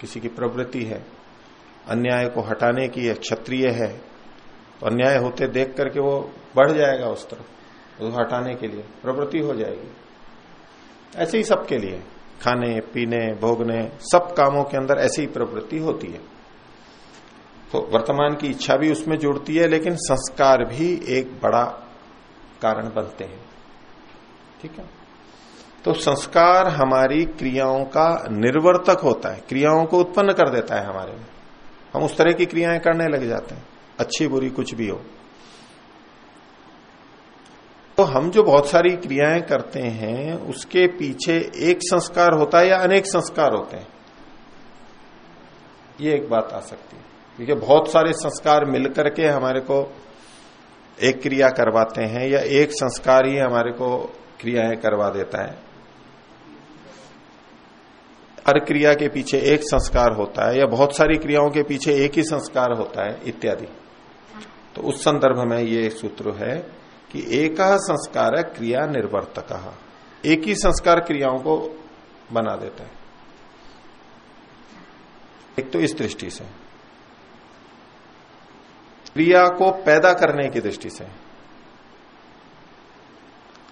किसी की प्रवृत्ति है। अन्याय को हटाने की क्षत्रिय है। तो अन्याय होते देख करके वो बढ़ जाएगा उस तरफ़ तो हटाने के लिए, प्रवृत्ति हो जाएगी। ऐसे ही सबके लिए, खाने, पीने, भोगने, सब कामों के अंदर ऐसी ही प्रवृत्ति होती है। तो वर्तमान की इच्छा भी उसमें जुड़ती है, लेकिन संस्कार भी एक बड़ा कारण बनते हैं। ठीक है? तो संस्कार हमारी क्रियाओं का निर्वर्तक होता है। क्रियाओं को उत्पन्न कर देता है हमारे में। हम उस तरह की क्रियाएँ करने लग जाते हैं। अच्छी, बुरी कुछ भी हो। तो हम जो बहुत सारी क्रियाएँ करते हैं, उसके पीछे एक संस्कार होता है या अनेक संस्कार होते हैं? ये एक बात आ सकती है। क्योंकि बहुत सारे संस्कार मिलकर के हमारे को एक क्रिया करवाते हैं या एक संस्कार ही हमारे को क्रियाएँ करवा देता है। हर क्रिया के पीछे एक संस्कार होता है या बहुत सारी क्रियाओं के पीछे एक ही संस्कार होता है, इत्यादि। तो उस संदर्भ में ये सूत्र है कि एक संस्कार है क्रिया निर्वर्तक। एक ही संस्कार क्रियाओं को बना देता है। एक तो इस दृष्टि से। क्रिया को पैदा करने की दृष्टि से।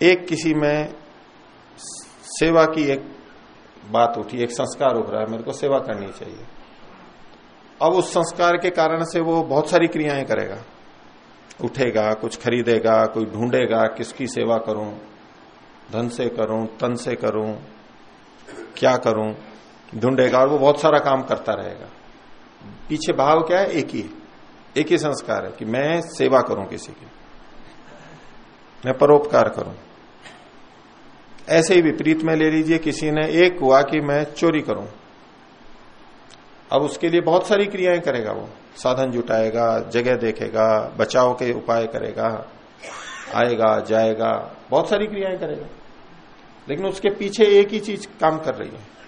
एक किसी में सेवा की एक बात उठी, एक संस्कार उठ रहा है, मेरे को सेवा करनी चाहिए। अब उस संस्कार के कारण से वो बहुत सारी क्रियाएँ करेगा। उठेगा, कुछ खरीदेगा, कोई ढूंढेगा, किसकी सेवा करूँ, धन से करूँ, तन से करूँ, क्या करूँ, ढूंढेगा और वो बहुत सारा काम करता रहेगा। पीछे भाव क्या है? एक ही एक ही संस्कार है कि मैं सेवा करूँ किसी की, मैं परोपकार करूँ। ऐसे ही विपरीत में ले लीजिए, किसी ने एक हुआ कि मैं चोरी करूँ। अब उसके लिए बहुत सारी क्रियाएँ करेगा वो। साधन जुटाएगा, जगह देखेगा, बचाव के उपाय करेगा, आएगा, जाएगा, बहुत सारी क्रियाएँ करेगा। लेकिन उसके पीछे एक ही चीज़ काम कर रही है।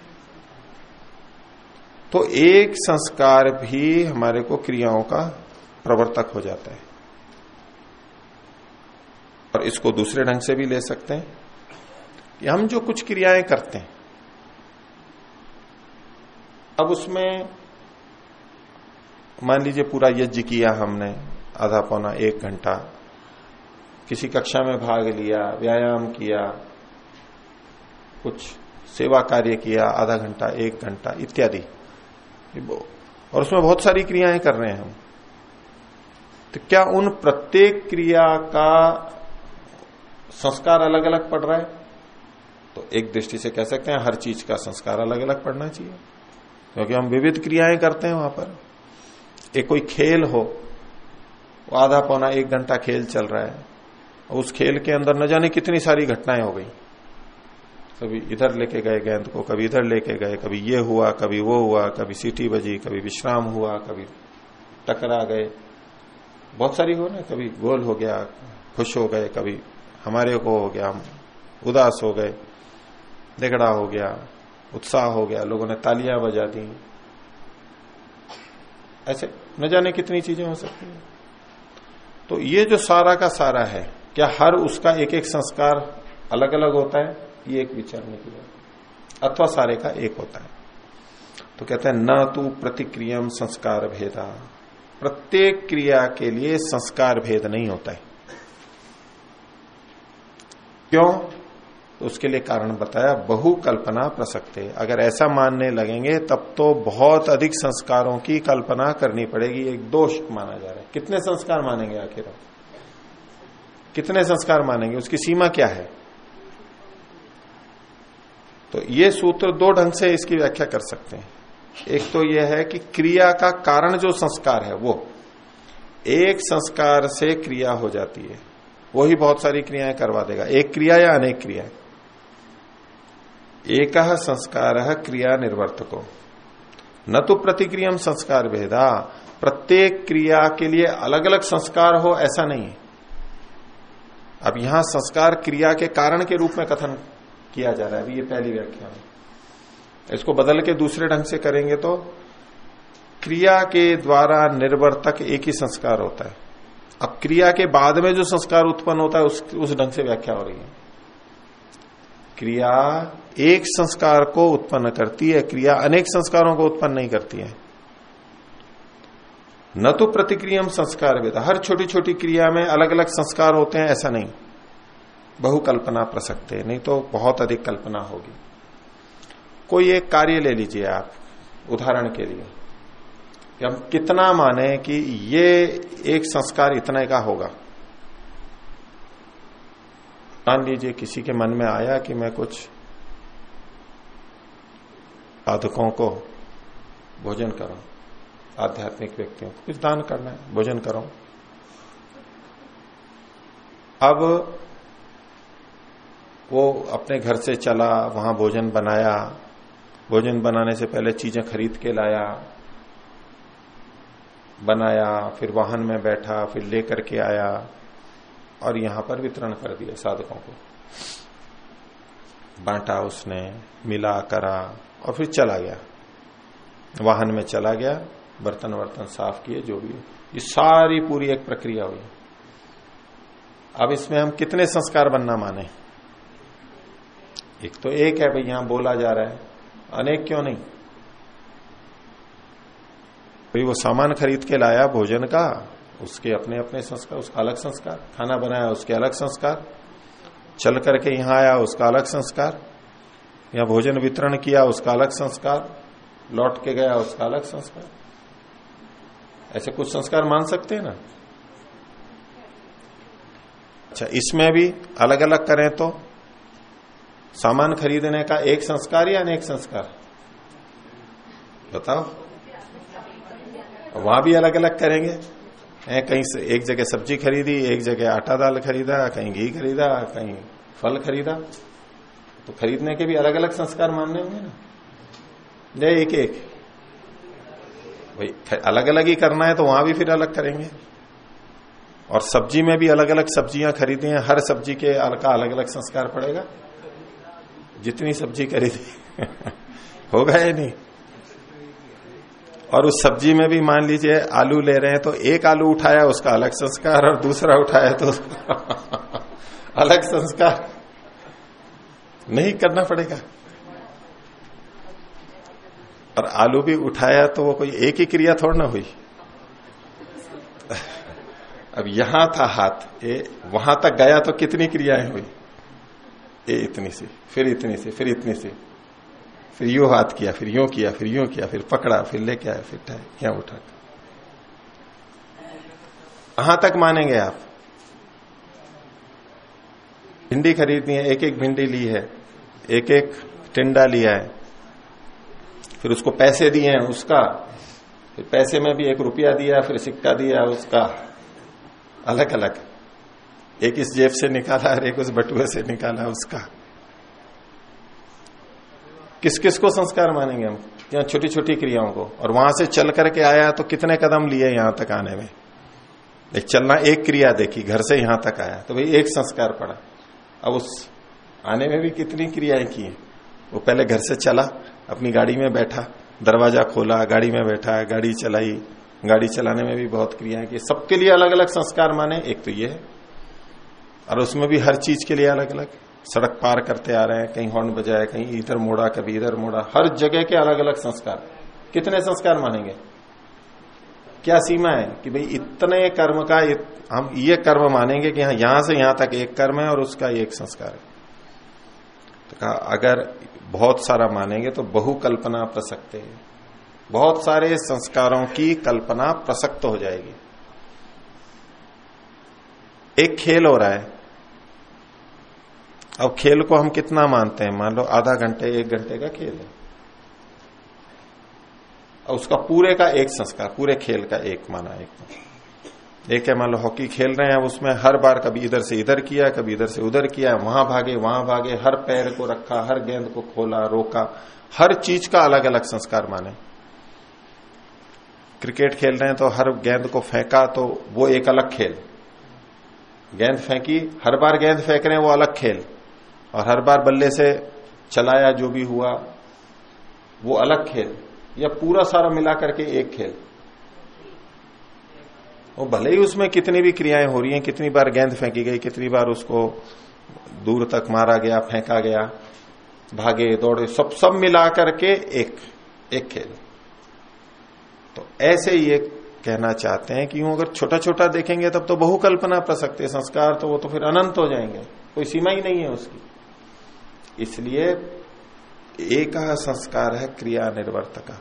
तो एक संस्कार भी हमारे को क्रियाओं का प्रवर्तक हो जाता है। और इसको दूसरे ढंग से भी ले सकते हैं। कि हम जो कुछ क्रियाएँ करते हैं, अब उसमें मान लीजिए पूरा यज्ञ किया हमने, आधा पौना एक घंटा, किसी कक्षा में भाग लिया, व्यायाम किया, कुछ सेवा कार्य किया, आधा घंटा, एक घंटा, इत्यादि। और उसमें बहुत सारी क्रियाएँ कर रहे हैं हम। तो क्या उन प्रत्येक क्रिया का संस्कार अलग अलग पड़ रहा है? तो एक दृष्टि से कह सकते हैं हर चीज़ का संस्कार अलग अलग पड़ना चाहिए। क्योंकि हम विविध क्रियाएँ करते हैं वहाँ पर। एक कोई खेल हो आधा पौना एक घंटा खेल चल रहा है उस खेल के अंदर न जाने कितनी सारी घटनाएँ हो गई। कभी इधर लेके गए गेंद को, कभी इधर लेके गए, कभी ये हुआ, कभी वो हुआ, कभी सीटी बजी, कभी विश्राम हुआ, कभी टकरा गए। बहुत सारी हो ना, कभी गोल हो गया, खुश हो गए, कभी हमारे को हो गया, हम उदास हो गए। देगड़ा हो गया, उत्साह हो गया, लोगों ने तालियाँ बजा दी। ऐसे न जाने कितनी चीज़ें हो सकती हैं। तो ये जो सारा का सारा है, क्या हर उसका एक एक संस्कार अलग अलग होता है? ये एक विचारने की बात अथवा सारे का एक होता है। तो कहते हैं, न तू प्रतिक्रियम संस्कार भेदा। प्रत्येक क्रिया के लिए संस्कार भेद नहीं होता है। क्यों? तो उसके लिए कारण बताया, बहु कल्पना प्रसक्ते। अगर ऐसा मानने लगेंगे, तब तो बहुत अधिक संस्कारों की कल्पना करनी पड़ेगी, एक दोष माना जा रहा है। कितने संस्कार मानेंगे आखिर कितने संस्कार मानेंगे? उसकी सीमा क्या है? तो ये सूत्र दो ढंग से इसकी व्याख्या कर सकते हैं। एक तो यह है कि क्रिया का कारण जो संस्कार है, वो। एक संस्कार से क्रिया हो जाती है, वो ही बहुत सारी क्रियाएँ करवा देगा। एक क्रिया या अनेक क्रिया एक संस्कार क्रिया निर्वर्तको न तो प्रतिक्रियम संस्कार भेदा। प्रत्येक क्रिया के लिए अलग अलग संस्कार हो, ऐसा नहीं अब यहाँ संस्कार क्रिया के कारण के रूप में कथन किया जा रहा है। अभी ये पहली व्याख्या है इसको बदल के दूसरे ढंग से करेंगे तो क्रिया के द्वारा निर्वर्तक एक ही संस्कार होता है। अब क्रिया के बाद में जो संस्कार उत्पन्न होता है उस ढंग से व्याख्या हो रही है। क्रिया एक संस्कार को उत्पन्न करती है, क्रिया अनेक संस्कारों को उत्पन्न नहीं करती है। न तो प्रतिक्रियम संस्कार वेद। हर छोटी छोटी क्रिया में अलग अलग संस्कार होते हैं, ऐसा नहीं। बहु कल्पना प्रसक्त है, नहीं तो बहुत अधिक कल्पना होगी। कोई एक कार्य ले लीजिए आप, उदाहरण के लिए। कि हम कितना माने कि ये एक संस्कार इतने का होगा। मान लीजिए किसी के मन में आया कि मैं कुछ साधकों को भोजन करूँ, आध्यात्मिक व्यक्तियों को कुछ दान करना है, भोजन करो। अब वो अपने घर से चला, वहाँ भोजन बनाया, भोजन बनाने से पहले चीज़ें खरीद के लाया, बनाया, फिर वाहन में बैठा, फिर लेकर के आया और यहाँ पर वितरण कर दिया साधकों को। बांटा उसने, मिला, करा, और फिर चला गया। वाहन में चला गया, बर्तन वर्तन साफ़ किए, जो भी। ये सारी पूरी एक प्रक्रिया हुई। अब इसमें हम कितने संस्कार बनना माने? एक तो एक है, भाई, यहाँ बोला जा रहा है। अनेक क्यों नहीं? भाई, वो सामान खरीद के लाया, भोजन का उसके अपने अपने संस्कार, उसका अलग संस्कार, खाना बनाया उसके अलग संस्कार, चल करके यहाँ आया उसका अलग संस्कार या भोजन वितरण किया उसका अलग संस्कार, लौट के गया उसका अलग संस्कार। ऐसे कुछ संस्कार मान सकते हैं ना? अच्छा इसमें भी अलग अलग करें तो सामान खरीदने का एक संस्कार या अनेक संस्कार? बताओ। वहाँ भी अलग अलग करेंगे? कहीं से एक जगह सब्ज़ी खरीदी, एक जगह आटा दाल खरीदा, कहीं घी खरीदा, कहीं फल खरीदा। तो खरीदने के भी अलग अलग संस्कार मानने होंगे ना। एक एक भाई अलग अलग ही करना है तो वहाँ भी फिर अलग करेंगे। और सब्ज़ी में भी अलग अलग सब्ज़ियाँ खरीदी हैं, हर सब्ज़ी के का अलग अलग संस्कार पड़ेगा। जितनी सब्ज़ी खरीदी। [laughs] होगा या नहीं? और उस सब्ज़ी में भी मान लीजिए आलू ले रहे हैं तो एक आलू उठाया, उसका अलग संस्कार, और दूसरा उठाया तो [laughs] अलग संस्कार। नहीं करना पड़ेगा। और आलू भी उठाया तो वो कोई एक ही क्रिया थोड़ा ना हुई। अब यहाँ था हाथ, ये वहाँ तक गया तो कितनी क्रियाएँ हुई? ये इतनी सी, फिर इतनी सी, फिर इतनी सी। फिर यू हाथ किया, फिर यूँ किया, फिर यूँ किया, फिर पकड़ा, फिर लेके आया, फिर टाइम यहाँ उठा? कहाँ तक मानेंगे आप? भिंडी खरीदनी है एक एक भिंडी ली है एक एक टिंडा लिया है, फिर उसको पैसे दिए हैं उसका, फिर पैसे में भी एक रुपया दिया, फिर सिक्का दिया उसका अलग अलग एक इस जेब से निकाला और एक उस बटुए से निकाला उसका। किस किस को संस्कार मानेंगे हम? यहाँ छोटी छोटी क्रियाओं को। और वहाँ से चल करके आया तो कितने कदम लिए यहाँ तक आने में? एक चलना एक क्रिया देखी, घर से यहाँ तक आया। तो भाई एक संस्कार पड़ा। अब उस आने में भी कितनी क्रियाएँ की हैं? वो पहले घर से चला, अपनी गाड़ी में बैठा, दरवाज़ा खोला, गाड़ी में बैठा, गाड़ी चलाई। गाड़ी चलाने में भी बहुत क्रियाएँ की। सबके लिए अलग अलग संस्कार माने, एक तो ये है। और उसमें भी हर चीज़ के लिए अलग अलग सड़क पार करते आ रहे हैं, कहीं हॉर्न बजाया कहीं इधर मोड़ा, कभी इधर मोड़ा। हर जगह के अलग अलग संस्कार। कितने संस्कार मानेंगे? क्या सीमा है कि भाई इतने कर्म का हम ये कर्म मानेंगे कि हाँ यहाँ से यहाँ तक एक कर्म है और उसका एक संस्कार है। तो कहा, अगर बहुत सारा मानेंगे तो बहु कल्पना प्रसक्त है। बहुत सारे संस्कारों की कल्पना प्रसक्त हो जाएगी। एक खेल हो रहा है अब खेल को हम कितना मानते हैं? मान लो आधा घंटे, एक घंटे का खेल है। और उसका पूरे का एक संस्कार, पूरे खेल का एक माना एक एक है मान लो हॉकी खेल रहे हैं, उसमें हर बार कभी इधर से इधर किया, कभी इधर से उधर किया, वहाँ भागे वहाँ भागे, हर पैर को रखा, हर गेंद को खोला, रोका, हर चीज़ का अलग अलग संस्कार माने। क्रिकेट खेल रहे हैं तो हर गेंद को फेंका तो वो एक अलग खेल। गेंद फेंकी, हर बार गेंद फेंक रहे हैं, वो अलग खेल। और हर बार बल्ले से चलाया जो भी हुआ, वो अलग खेल, या पूरा सारा मिला करके एक खेल। वो भले ही उसमें कितनी भी क्रियाएँ हो रही हैं, कितनी बार गेंद फेंकी गई, कितनी बार उसको दूर तक मारा गया, फेंका गया, भागे, दौड़े, सब सब मिला करके एक एक खेल। तो ऐसे ये कहना चाहते हैं कि यूँ अगर छोटा छोटा देखेंगे, तब तो बहु कल्पना प्रसक्त, संस्कार तो वो तो फिर अनंत हो जाएँगे। कोई सीमा ही नहीं है उसकी। इसलिए एक संस्कार है क्रिया निर्वर्तका।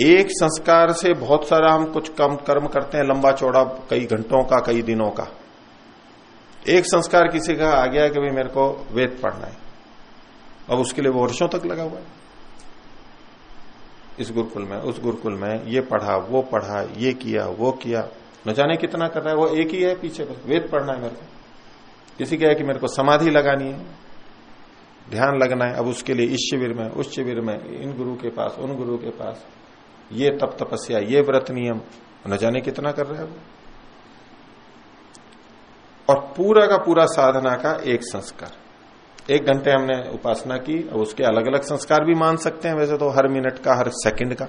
एक संस्कार से बहुत सारा हम कुछ कम कर्म करते हैं, लंबा चौड़ा, कई घंटों का, कई दिनों का। एक संस्कार किसी का आ गया कि भाई मेरे को वेद पढ़ना है। अब उसके लिए वो वर्षों तक लगा हुआ है। इस गुरुकुल में, उस गुरुकुल में ये पढ़ा, वो पढ़ा, ये किया, वो किया। न जाने कितना कर रहा है, वो एक ही है पीछे पर वेद पढ़ना है मेरे को। किसी का है कि मेरे को समाधि लगानी है, ध्यान लगना है, अब उसके लिए इस शिविर में, उस शिविर में, इन गुरु के पास, उन गुरु के पास, ये तप तपस्या, ये व्रत नियम, न जाने कितना कर रहे हैं वो। और पूरा का पूरा साधना का एक संस्कार। एक घंटे हमने उपासना की और उसके अलग अलग संस्कार भी मान सकते हैं, वैसे तो हर मिनट का, हर सेकंड का।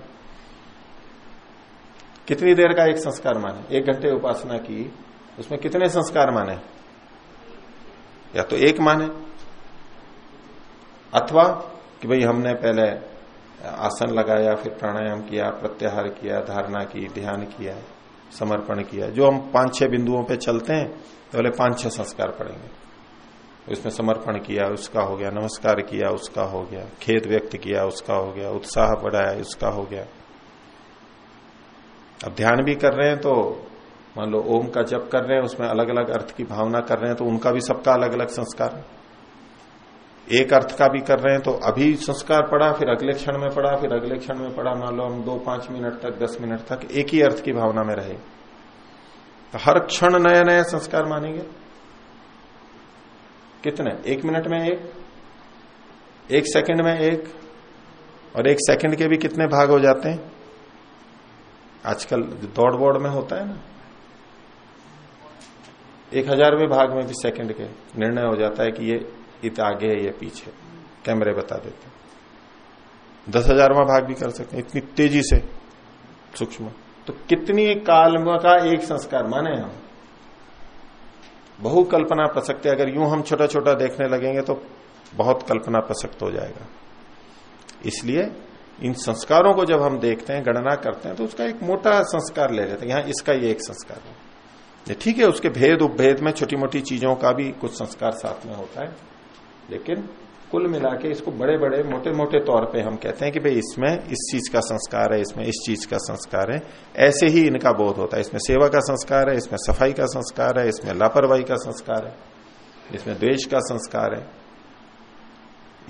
कितनी देर का एक संस्कार माने? एक घंटे उपासना की, उसमें कितने संस्कार माने? या तो एक माने। अथवा कि भाई हमने पहले आसन लगाया, फिर प्राणायाम किया, प्रत्याहार किया, धारणा की, ध्यान किया, समर्पण किया। जो हम पाँच छह बिंदुओं पे चलते हैं तो पहले पाँच छह संस्कार पड़ेंगे उसमें समर्पण किया, उसका हो गया, नमस्कार किया, उसका हो गया, खेद व्यक्त किया, उसका हो गया, उत्साह बढ़ाया, उसका हो गया। अब ध्यान भी कर रहे हैं तो मान लो, ओम का जप कर रहे हैं, उसमें अलग अलग अर्थ की भावना कर रहे हैं तो उनका भी सबका अलग अलग संस्कार है। एक अर्थ का भी कर रहे हैं तो अभी संस्कार पड़ा, फिर अगले क्षण में पड़ा, फिर अगले क्षण में पड़ा, मान लो हम दो पाँच मिनट तक, दस मिनट तक एक ही अर्थ की भावना में रहे। तो हर क्षण नया नया संस्कार मानेंगे। कितने? एक मिनट में एक एक सेकंड में एक, और एक सेकंड के भी कितने भाग हो जाते हैं? आजकल दौड़ बोड़ में होता है ना। एक हजारवें भाग में भी सेकंड के निर्णय हो जाता है कि ये इत आगे है, ये पीछे कैमरे बता देते दस हजारवा भाग भी कर सकते हैं। इतनी तेज़ी से सूक्ष्म। तो कितनी काल का एक संस्कार माने हम? बहु कल्पना प्रसक्त। है अगर यूँ हम छोटा छोटा देखने लगेंगे तो बहुत कल्पना प्रसक्त हो जाएगा। इसलिए इन संस्कारों को जब हम देखते हैं, गणना करते हैं तो उसका एक मोटा संस्कार ले लेते हैं। यहाँ इसका ये एक संस्कार है। ठीक है, उसके भेद उपभेद में छोटी मोटी चीज़ों का भी कुछ संस्कार साथ में होता है। लेकिन कुल मिला के इसको बड़े बड़े मोटे मोटे तौर पे हम कहते हैं कि भाई इसमें इस चीज़ का संस्कार है, इसमें इस चीज़ का संस्कार है। ऐसे ही इनका बोध होता है। इसमें सेवा का संस्कार है, इसमें सफ़ाई का संस्कार है, इसमें लापरवाही का संस्कार है, इसमें द्वेश का संस्कार है।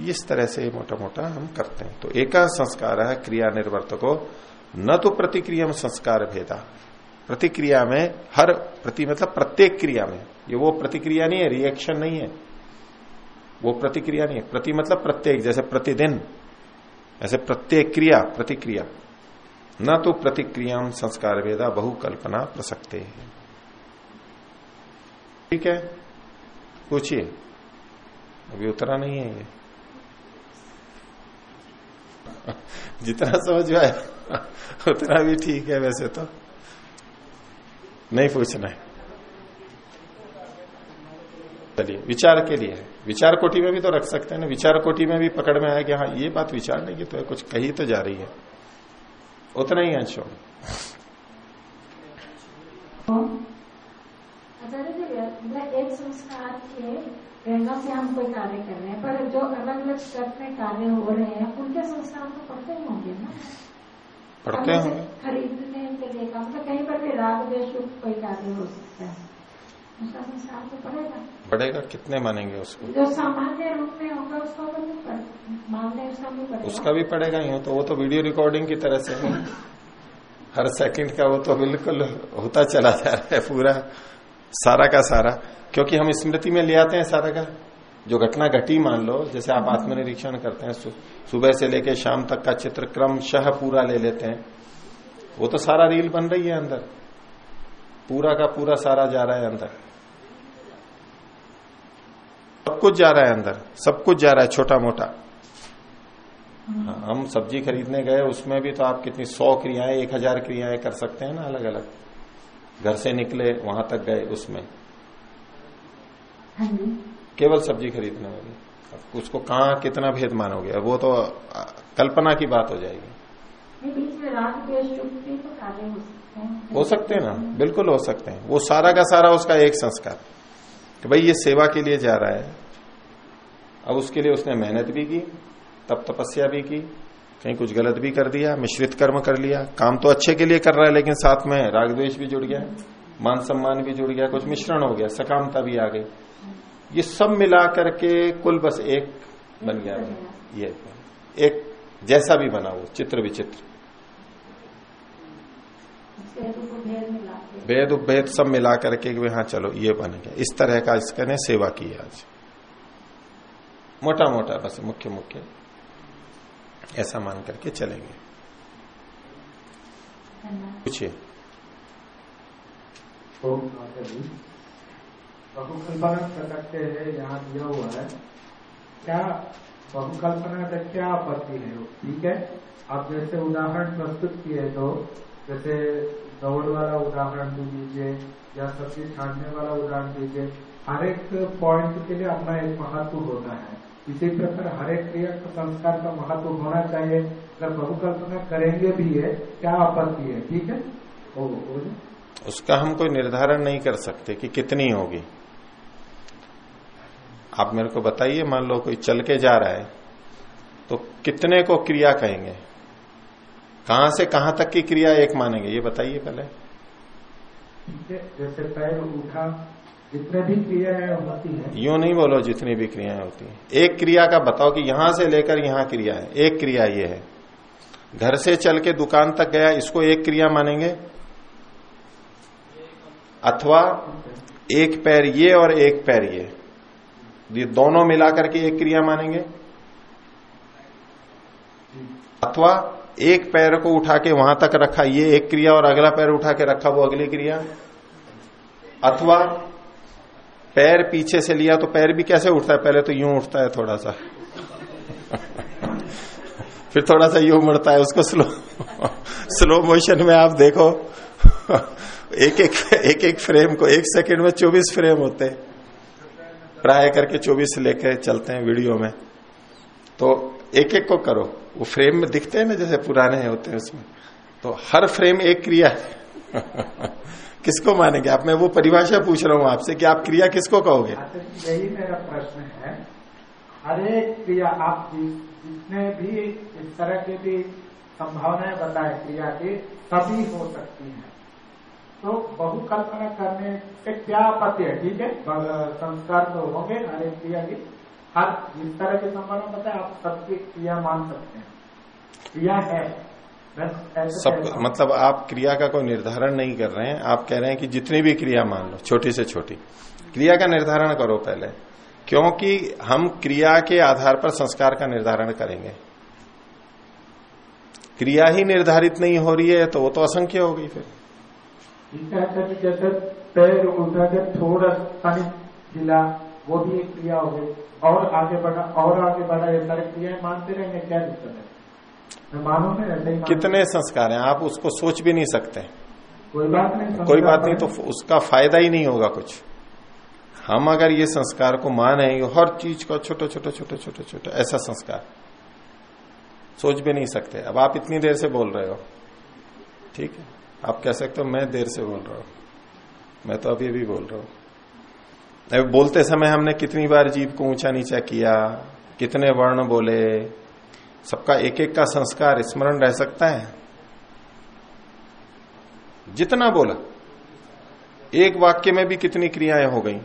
इस तरह से मोटा मोटा हम करते हैं। तो एक संस्कार है क्रिया निर्वर्तको न तो प्रतिक्रिया संस्कार भेदा। प्रतिक्रिया में, हर प्रति मतलब प्रत्येक क्रिया में। ये वो प्रतिक्रिया नहीं है रिएक्शन नहीं है। वो प्रतिक्रिया नहीं है। प्रति मतलब प्रत्येक, जैसे प्रतिदिन, ऐसे प्रत्येक क्रिया, प्रतिक्रिया। न तो प्रतिक्रिया संस्कार भेदा बहुकल्पना है। ठीक है? पूछिए। अभी उतरा नहीं है ये। [laughs] जितना समझ आया, उतना भी ठीक है वैसे तो। नहीं पूछना है। चलिए, विचार के लिए। विचार कोटि में भी तो रख सकते हैं ना। विचार कोटि में भी पकड़ में आया कि हाँ ये बात विचार नहीं की तो कुछ कही तो जा रही है। उतना ही अंश होगा। संस्कार के से हम कोई कार्य कर रहे हैं, पर जो अलग अलग स्टेप में कार्य हो रहे हैं, उनके संस्कार तो पढ़ते ही होंगे ना। पढ़ते होंगे खरीदने के लिए मतलब कहीं पर भी राग देश कोई कार्य हो सकता है। तो पड़ेगा। पड़ेगा कितने मानेंगे उसको? जो सामान्य रूप में होगा उसका तो मानने उसका भी पड़ेगा। उसका भी पड़ेगा ही हो तो वो तो वीडियो रिकॉर्डिंग की तरह से हर सेकंड का वो तो बिल्कुल होता चला जा रहा है पूरा सारा का सारा। क्योंकि हम स्मृति में ले आते हैं सारा का। जो घटना घटी मान लो जैसे आप आत्मनिरीक्षण करते हैं सुबह से लेके शाम तक का चित्र क्रमशः पूरा ले लेते हैं। वो तो सारा रील बन रही है अंदर। पूरा का पूरा सारा जा रहा है अंदर। सब कुछ जा रहा है अंदर। सब कुछ जा रहा है छोटा मोटा हाँ, हम सब्ज़ी खरीदने गए उसमें भी तो आप कितनी सौ क्रियाएँ एक हज़ार क्रियाएँ कर सकते हैं ना अलग अलग घर से निकले वहाँ तक गए उसमें। हाँ केवल सब्ज़ी खरीदने में भी उसको कहा कितना भेद मानोगे? वो तो कल्पना की बात हो जाएगी। बीच में राग तो हो सकते हैं। हो सकते हैं ना? बिल्कुल हो सकते हैं। वो सारा का सारा उसका एक संस्कार। कि भाई ये सेवा के लिए जा रहा है। अब उसके लिए उसने मेहनत भी की तब तपस्या भी की कहीं कुछ गलत भी कर दिया मिश्रित कर्म कर लिया। काम तो अच्छे के लिए कर रहा है लेकिन साथ में राग द्वेश भी जुड़ गया मान सम्मान भी जुड़ गया कुछ मिश्रण हो गया सकामता भी आ गई। ये सब मिला करके कुल बस एक बन गया ये। एक जैसा भी बना वो चित्र विचित्र। भेद उपभेद सब मिला करके हाँ चलो ये बन गया। इस तरह का इसका ने सेवा की आज। मोटा मोटा बस मुख्य मुख्य ऐसा मान करके चलेंगे। पूछिए। बहुकल्पना प्रकट है यहाँ दिया हुआ है। क्या बहुकल्पना का क्या आपत्ति है? ठीक है? आप जैसे उदाहरण प्रस्तुत किए तो जैसे दौड़ वाला उदाहरण दे दीजिए या सब्ज़ी छाड़ने वाला उदाहरण दीजिए। हर एक पॉइंट के लिए अपना एक महत्व होता है। इसी प्रकार हर एक क्रिया का संस्कार का महत्व होना चाहिए। अगर बहुकल्पना करेंगे भी है क्या आपत्ति है? ठीक है? ओ, ओ, उसका हम कोई निर्धारण नहीं कर सकते कि कितनी होगी। आप मेरे को बताइए मान लो कोई चल के जा रहा है तो कितने को क्रिया कहेंगे? कहाँ से कहाँ तक की क्रिया एक मानेंगे? ये बताइए पहले। जैसे पैर उठा जितने भी क्रियाएँ होती है। यूँ नहीं बोलो जितनी भी क्रियाएँ होती है। एक क्रिया का बताओ कि यहाँ से लेकर यहाँ क्रिया है। एक क्रिया ये है। घर से चल के दुकान तक गया इसको एक क्रिया मानेंगे? अथवा एक पैर ये और एक पैर ये। ये दोनों मिलाकर के एक क्रिया मानेंगे? अथवा एक पैर को उठा के वहाँ तक रखा, ये एक क्रिया और अगला पैर उठा के रखा, वो अगली क्रिया? अथवा पैर पीछे से लिया तो पैर भी कैसे उठता है? पहले तो यूँ उठता है थोड़ा सा फिर थोड़ा सा यूँ मुड़ता है, उसको स्लो स्लो मोशन में आप देखो। एक एक एक एक फ्रेम को, एक सेकंड में 24 फ्रेम होते हैं। प्राय करके 24 लेके चलते हैं वीडियो में। तो एक एक को करो। वो फ्रेम में दिखते हैं ना, जैसे पुराने होते हैं उसमें। तो हर फ्रेम एक क्रिया है। [laughs] किसको मानेंगे? आप, मैं वो परिभाषा पूछ रहा हूँ आपसे कि आप क्रिया किसको कहोगे? यही मेरा प्रश्न है। हर एक क्रिया, आप जितने भी इस तरह के भी संभावनाएँ बताए क्रिया की, सभी हो सकती हैं। तो बहुकल्पना करने से क्या आपत्ति है? ठीक है? संस्कार तो होंगे हर एक क्रिया की हर जिस तरह के संभावना बताए आप सबकी क्रिया मान सकते हैं। क्रिया है। सब मतलब आप क्रिया का कोई निर्धारण नहीं कर रहे हैं। आप कह रहे हैं कि जितनी भी क्रिया मान लो छोटी से छोटी। क्रिया का निर्धारण करो पहले। क्योंकि हम क्रिया के आधार पर संस्कार का निर्धारण करेंगे। क्रिया ही निर्धारित नहीं हो रही है तो वो तो असंख्य हो गई फिर जैसे पैर उठा के थोड़ा पानी गिला वो भी एक क्रिया हो गई। और आगे बढ़ा और आगे बढ़ा ये सारी क्रियाएँ मानते रहेंगे क्या दिक्कत है? मैं मानू नहीं ऐसे ही कितने संस्कार हैं? आप उसको सोच भी नहीं सकते। कोई बात नहीं कोई बात नहीं तो उसका फ़ायदा ही नहीं होगा कुछ। हम अगर ये संस्कार को माने हर चीज़ का छोटे छोटे छोटे छोटे छोटे ऐसा संस्कार। सोच भी नहीं सकते। अब आप इतनी देर से बोल रहे हो। ठीक है? आप कह सकते हो, मैं देर से बोल रहा हूँ। मैं तो अभी अभी बोल रहा हूँ। अब बोलते समय हमने कितनी बार जीव को ऊँचा नीचा किया, कितने वर्ण बोले, सबका एक एक का संस्कार स्मरण रह सकता है? जितना बोला, एक वाक्य में भी कितनी क्रियाएँ हो गई,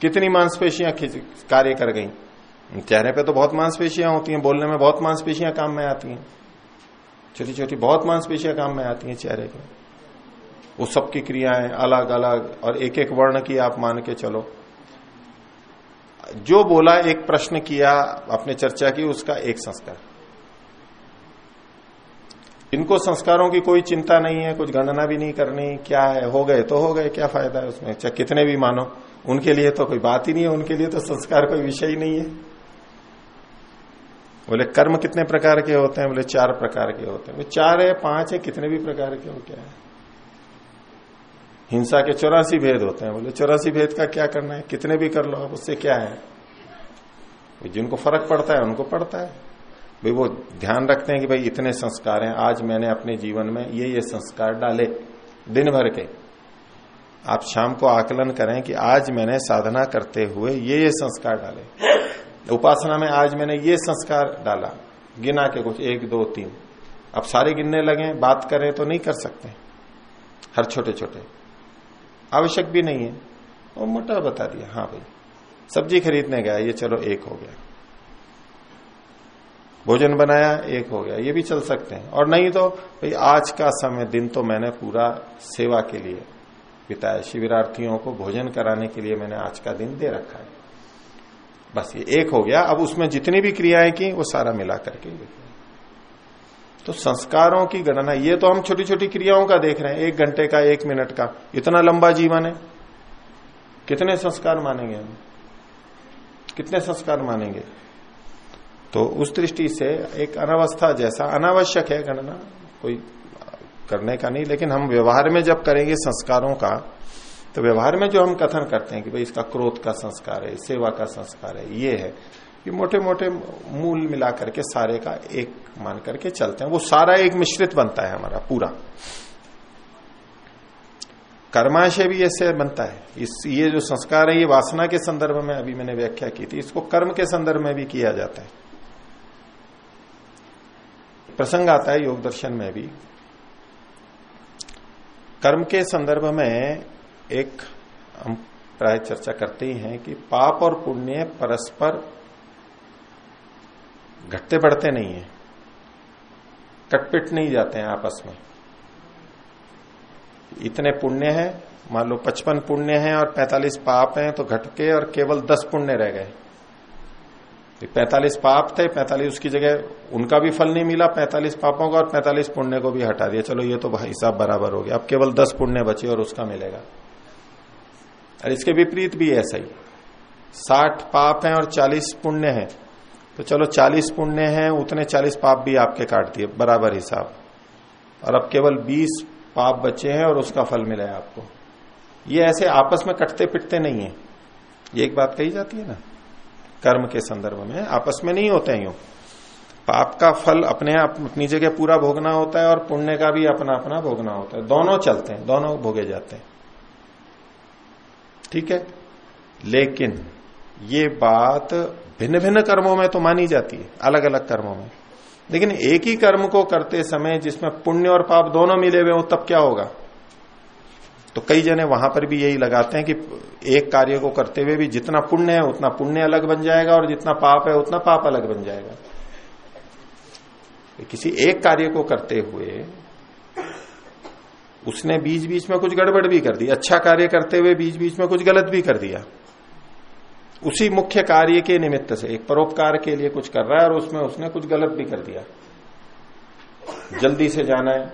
कितनी मांसपेशियाँ कार्य कर गई। चेहरे पे तो बहुत मांसपेशियाँ होती हैं, बोलने में बहुत मांसपेशियाँ काम में आती हैं। छोटी छोटी बहुत मांसपेशियाँ काम में आती हैं चेहरे के वो सबकी क्रियाएँ अलग अलग और एक एक वर्ण की आप मान के चलो। जो बोला, एक प्रश्न किया आपने चर्चा की, उसका एक संस्कार। इनको संस्कारों की कोई चिंता नहीं है, कुछ गणना भी नहीं करनी, क्या है, हो गए तो हो गए, क्या फ़ायदा है उसमें? चाहे कितने भी मानो, उनके लिए तो कोई बात ही नहीं है, उनके लिए तो संस्कार कोई विषय ही नहीं है। बोले, कर्म कितने प्रकार के होते हैं? बोले, चार प्रकार के होते हैं। चार है, पाँच है, कितने भी प्रकार के हो, क्या है? हिंसा के चौरासी भेद होते हैं। बोले, चौरासी भेद का क्या करना है? कितने भी कर लो आप उससे क्या है? जिनको फ़र्क पड़ता है, उनको पड़ता है। भाई, वो ध्यान रखते हैं कि भाई, इतने संस्कार हैं, आज मैंने अपने जीवन में ये ये संस्कार डाले, दिन भर के। आप शाम को आकलन करें कि आज मैंने साधना करते हुए ये ये संस्कार डाले। उपासना में आज मैंने ये संस्कार डाला, गिना के कुछ, एक, दो, तीन। अब सारे गिनने लगे, बात करें तो नहीं कर सकते। हर छोटे छोटे आवश्यक भी नहीं है। वो मोटा बता दिया हाँ भाई। सब्ज़ी खरीदने गया, ये चलो एक हो गया। भोजन बनाया, एक हो गया, ये भी चल सकते हैं। और नहीं तो भाई, आज का समय, दिन तो मैंने पूरा सेवा के लिए बिताया। शिविरार्थियों को भोजन कराने के लिए मैंने आज का दिन दे रखा है। बस ये एक हो गया। अब उसमें जितनी भी क्रियाएँ की, वो सारा मिला करके तो संस्कारों की गणना, ये तो हम छोटी छोटी क्रियाओं का देख रहे हैं, एक घंटे का, एक मिनट का, इतना लंबा जीवन है। कितने संस्कार मानेंगे हम? कितने संस्कार मानेंगे? तो उस दृष्टि से एक अनावस्था जैसा, अनावश्यक है गणना, कोई करने का नहीं, लेकिन हम व्यवहार में जब करेंगे संस्कारों का तो व्यवहार में जो हम कथन करते हैं कि भाई इसका क्रोध का संस्कार है, सेवा का संस्कार है, ये है। ये मोटे मोटे मूल मिला करके सारे का एक मान करके चलते हैं। वो सारा एक मिश्रित बनता है हमारा, पूरा। कर्माशय भी ऐसे बनता है। इस, ये जो संस्कार है, ये वासना के संदर्भ में अभी मैंने व्याख्या की थी, इसको कर्म के संदर्भ में भी किया जाता है। प्रसंग आता है योग दर्शन में भी। कर्म के संदर्भ में एक हम प्राय चर्चा करते ही हैं कि पाप और पुण्य परस्पर घटते बढ़ते नहीं है। कटपिट नहीं जाते हैं आपस में। इतने पुण्य है, मान लो पचपन पुण्य है और पैंतालीस पाप हैं तो घट के और केवल दस पुण्य रह गए। पैंतालीस पाप थे, पैंतालीस उसकी जगह उनका भी फल नहीं मिला, पैंतालीस पापों का और पैंतालीस पुण्य को भी हटा दिया। चलो ये तो साहब बराबर हो गया। अब केवल दस पुण्य बचे और उसका मिलेगा। और इसके विपरीत भी ऐसा ही। साठ पाप हैं और चालीस पुण्य है। तो चलो चालीस पुण्य हैं, उतने चालीस पाप भी आपके काट दिए, बराबर हिसाब। और अब केवल बीस पाप बचे हैं और उसका फल मिला है आपको। ये ऐसे आपस में कटते पिटते नहीं है। ये एक बात कही जाती है ना, कर्म के संदर्भ में। आपस में नहीं होते हैं यूँ। पाप का फल अपने आप, अपनी जगह पूरा भोगना होता है और पुण्य का भी अपना अपना भोगना होता है। दोनों चलते हैं, दोनों भोगे जाते हैं। ठीक है? लेकिन ये बात भिन्न भिन्न कर्मों में तो मानी जाती है अलग अलग कर्मों में। लेकिन एक ही कर्म को करते समय जिसमें पुण्य और पाप दोनों मिले हुए हो, तब क्या होगा? तो कई जने वहाँ पर भी यही लगाते हैं कि एक कार्य को करते हुए भी जितना पुण्य है, उतना पुण्य अलग बन जाएगा और जितना पाप है, उतना पाप अलग बन जाएगा। किसी एक कार्य को करते हुए उसने बीच बीच में कुछ गड़बड़ भी कर दी। अच्छा कार्य करते हुए बीच बीच में कुछ गलत भी कर दिया। उसी मुख्य कार्य के निमित्त से, एक परोपकार के लिए कुछ कर रहा है और उसमें उसने कुछ गलत भी कर दिया। जल्दी से जाना है।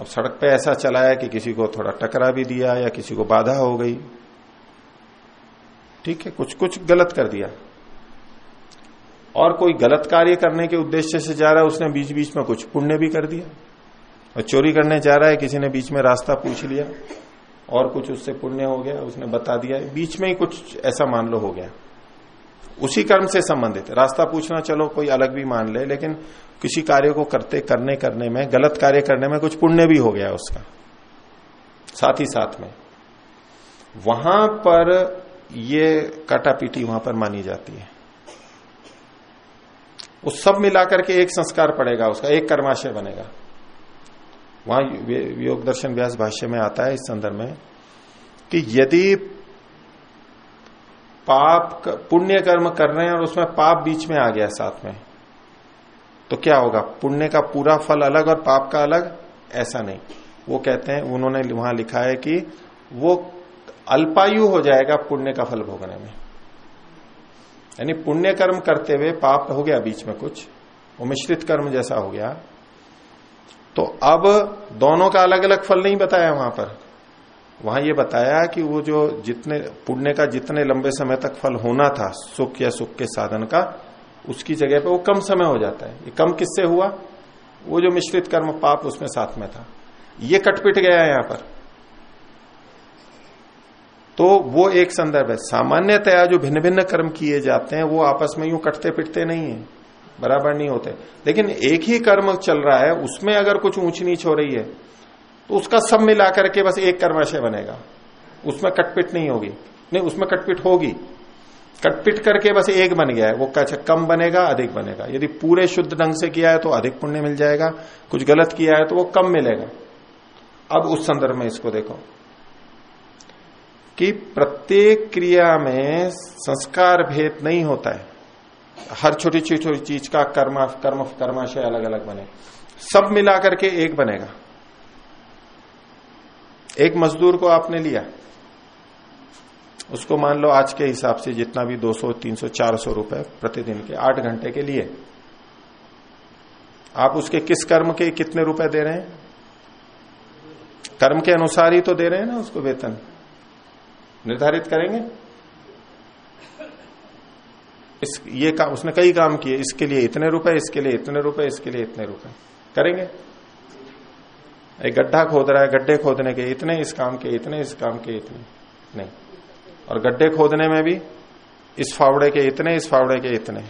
अब सड़क पे ऐसा चला है कि किसी को थोड़ा टकरा भी दिया या किसी को बाधा हो गई। ठीक है, कुछ कुछ गलत कर दिया। और कोई गलत कार्य करने के उद्देश्य से जा रहा है, उसने बीच बीच में कुछ पुण्य भी कर दिया। और चोरी करने जा रहा है, किसी ने बीच में रास्ता पूछ लिया। और कुछ उससे पुण्य हो गया, उसने बता दिया। बीच में ही कुछ ऐसा मान लो हो गया। उसी कर्म से संबंधित। रास्ता पूछना, चलो, कोई अलग भी मान ले, लेकिन किसी कार्य को करते, करने करने में, गलत कार्य करने में कुछ पुण्य भी हो गया उसका। साथ ही साथ में। वहाँ पर ये काटापीटी वहाँ पर मानी जाती है। वो सब मिलाकर के एक संस्कार पड़ेगा उसका, एक कर्माशय बनेगा। वहाँ योग दर्शन व्यास भाष्य में आता है इस संदर्भ में कि यदि पाप पुण्य कर्म कर रहे हैं और उसमें पाप बीच में आ गया साथ में तो क्या होगा? पुण्य का पूरा फल अलग और पाप का अलग? ऐसा नहीं। वो कहते हैं, उन्होंने वहाँ लिखा है कि वो अल्पायु हो जाएगा पुण्य का फल भोगने में। यानी पुण्य कर्म करते हुए पाप हो गया बीच में कुछ, वो मिश्रित कर्म जैसा हो गया तो अब दोनों का अलग अलग फल नहीं बताया वहाँ पर। वहाँ ये बताया कि वो जो जितने, पुण्य का जितने लंबे समय तक फल होना था, सुख या सुख के साधन का, उसकी जगह पे वो कम समय हो जाता है। ये कम किससे हुआ? वो जो मिश्रित कर्म पाप उसमें साथ में था। ये कटपिट गया है यहाँ पर। तो वो एक संदर्भ है। सामान्यतया जो भिन्न भिन्न कर्म किए जाते हैं, वो आपस में यूँ कटते पिटते नहीं है। बराबर नहीं होते। लेकिन एक ही कर्म चल रहा है, उसमें अगर कुछ ऊंच नीच हो रही है तो उसका सब मिला करके बस एक कर्माशय बनेगा। उसमें कटपिट नहीं होगी। नहीं, उसमें कटपिट होगी। कटपिट करके बस एक बन गया है। वो कैसे कम बनेगा, अधिक बनेगा। यदि पूरे शुद्ध ढंग से किया है तो अधिक पुण्य मिल जाएगा। कुछ गलत किया है तो वो कम मिलेगा। अब उस संदर्भ में इसको देखो कि प्रत्येक क्रिया में संस्कार भेद नहीं होता है। हर छोटी छोटी चीज़ का कर्म कर्म कर्माशय अलग अलग बने। सब मिला करके एक बनेगा। एक मजदूर को आपने लिया उसको मान लो आज के हिसाब से जितना भी 200, 300, 400 रुपए प्रतिदिन के आठ घंटे के लिए। आप उसके किस कर्म के कितने रुपए दे रहे हैं? कर्म के अनुसार ही तो दे रहे हैं ना उसको वेतन। निर्धारित करेंगे? इस, ये काम उसने कई काम किए, इसके लिए इतने रुपए, इसके लिए इतने रुपए, इसके लिए इतने रुपए। करेंगे? एक गड्ढा खोद रहा है, गड्ढे खोदने के, इतने इस काम के, इतने इस काम के, इतने। नहीं। और गड्ढे खोदने में भी इस फावड़े के, इतने इस फावड़े के, इतने।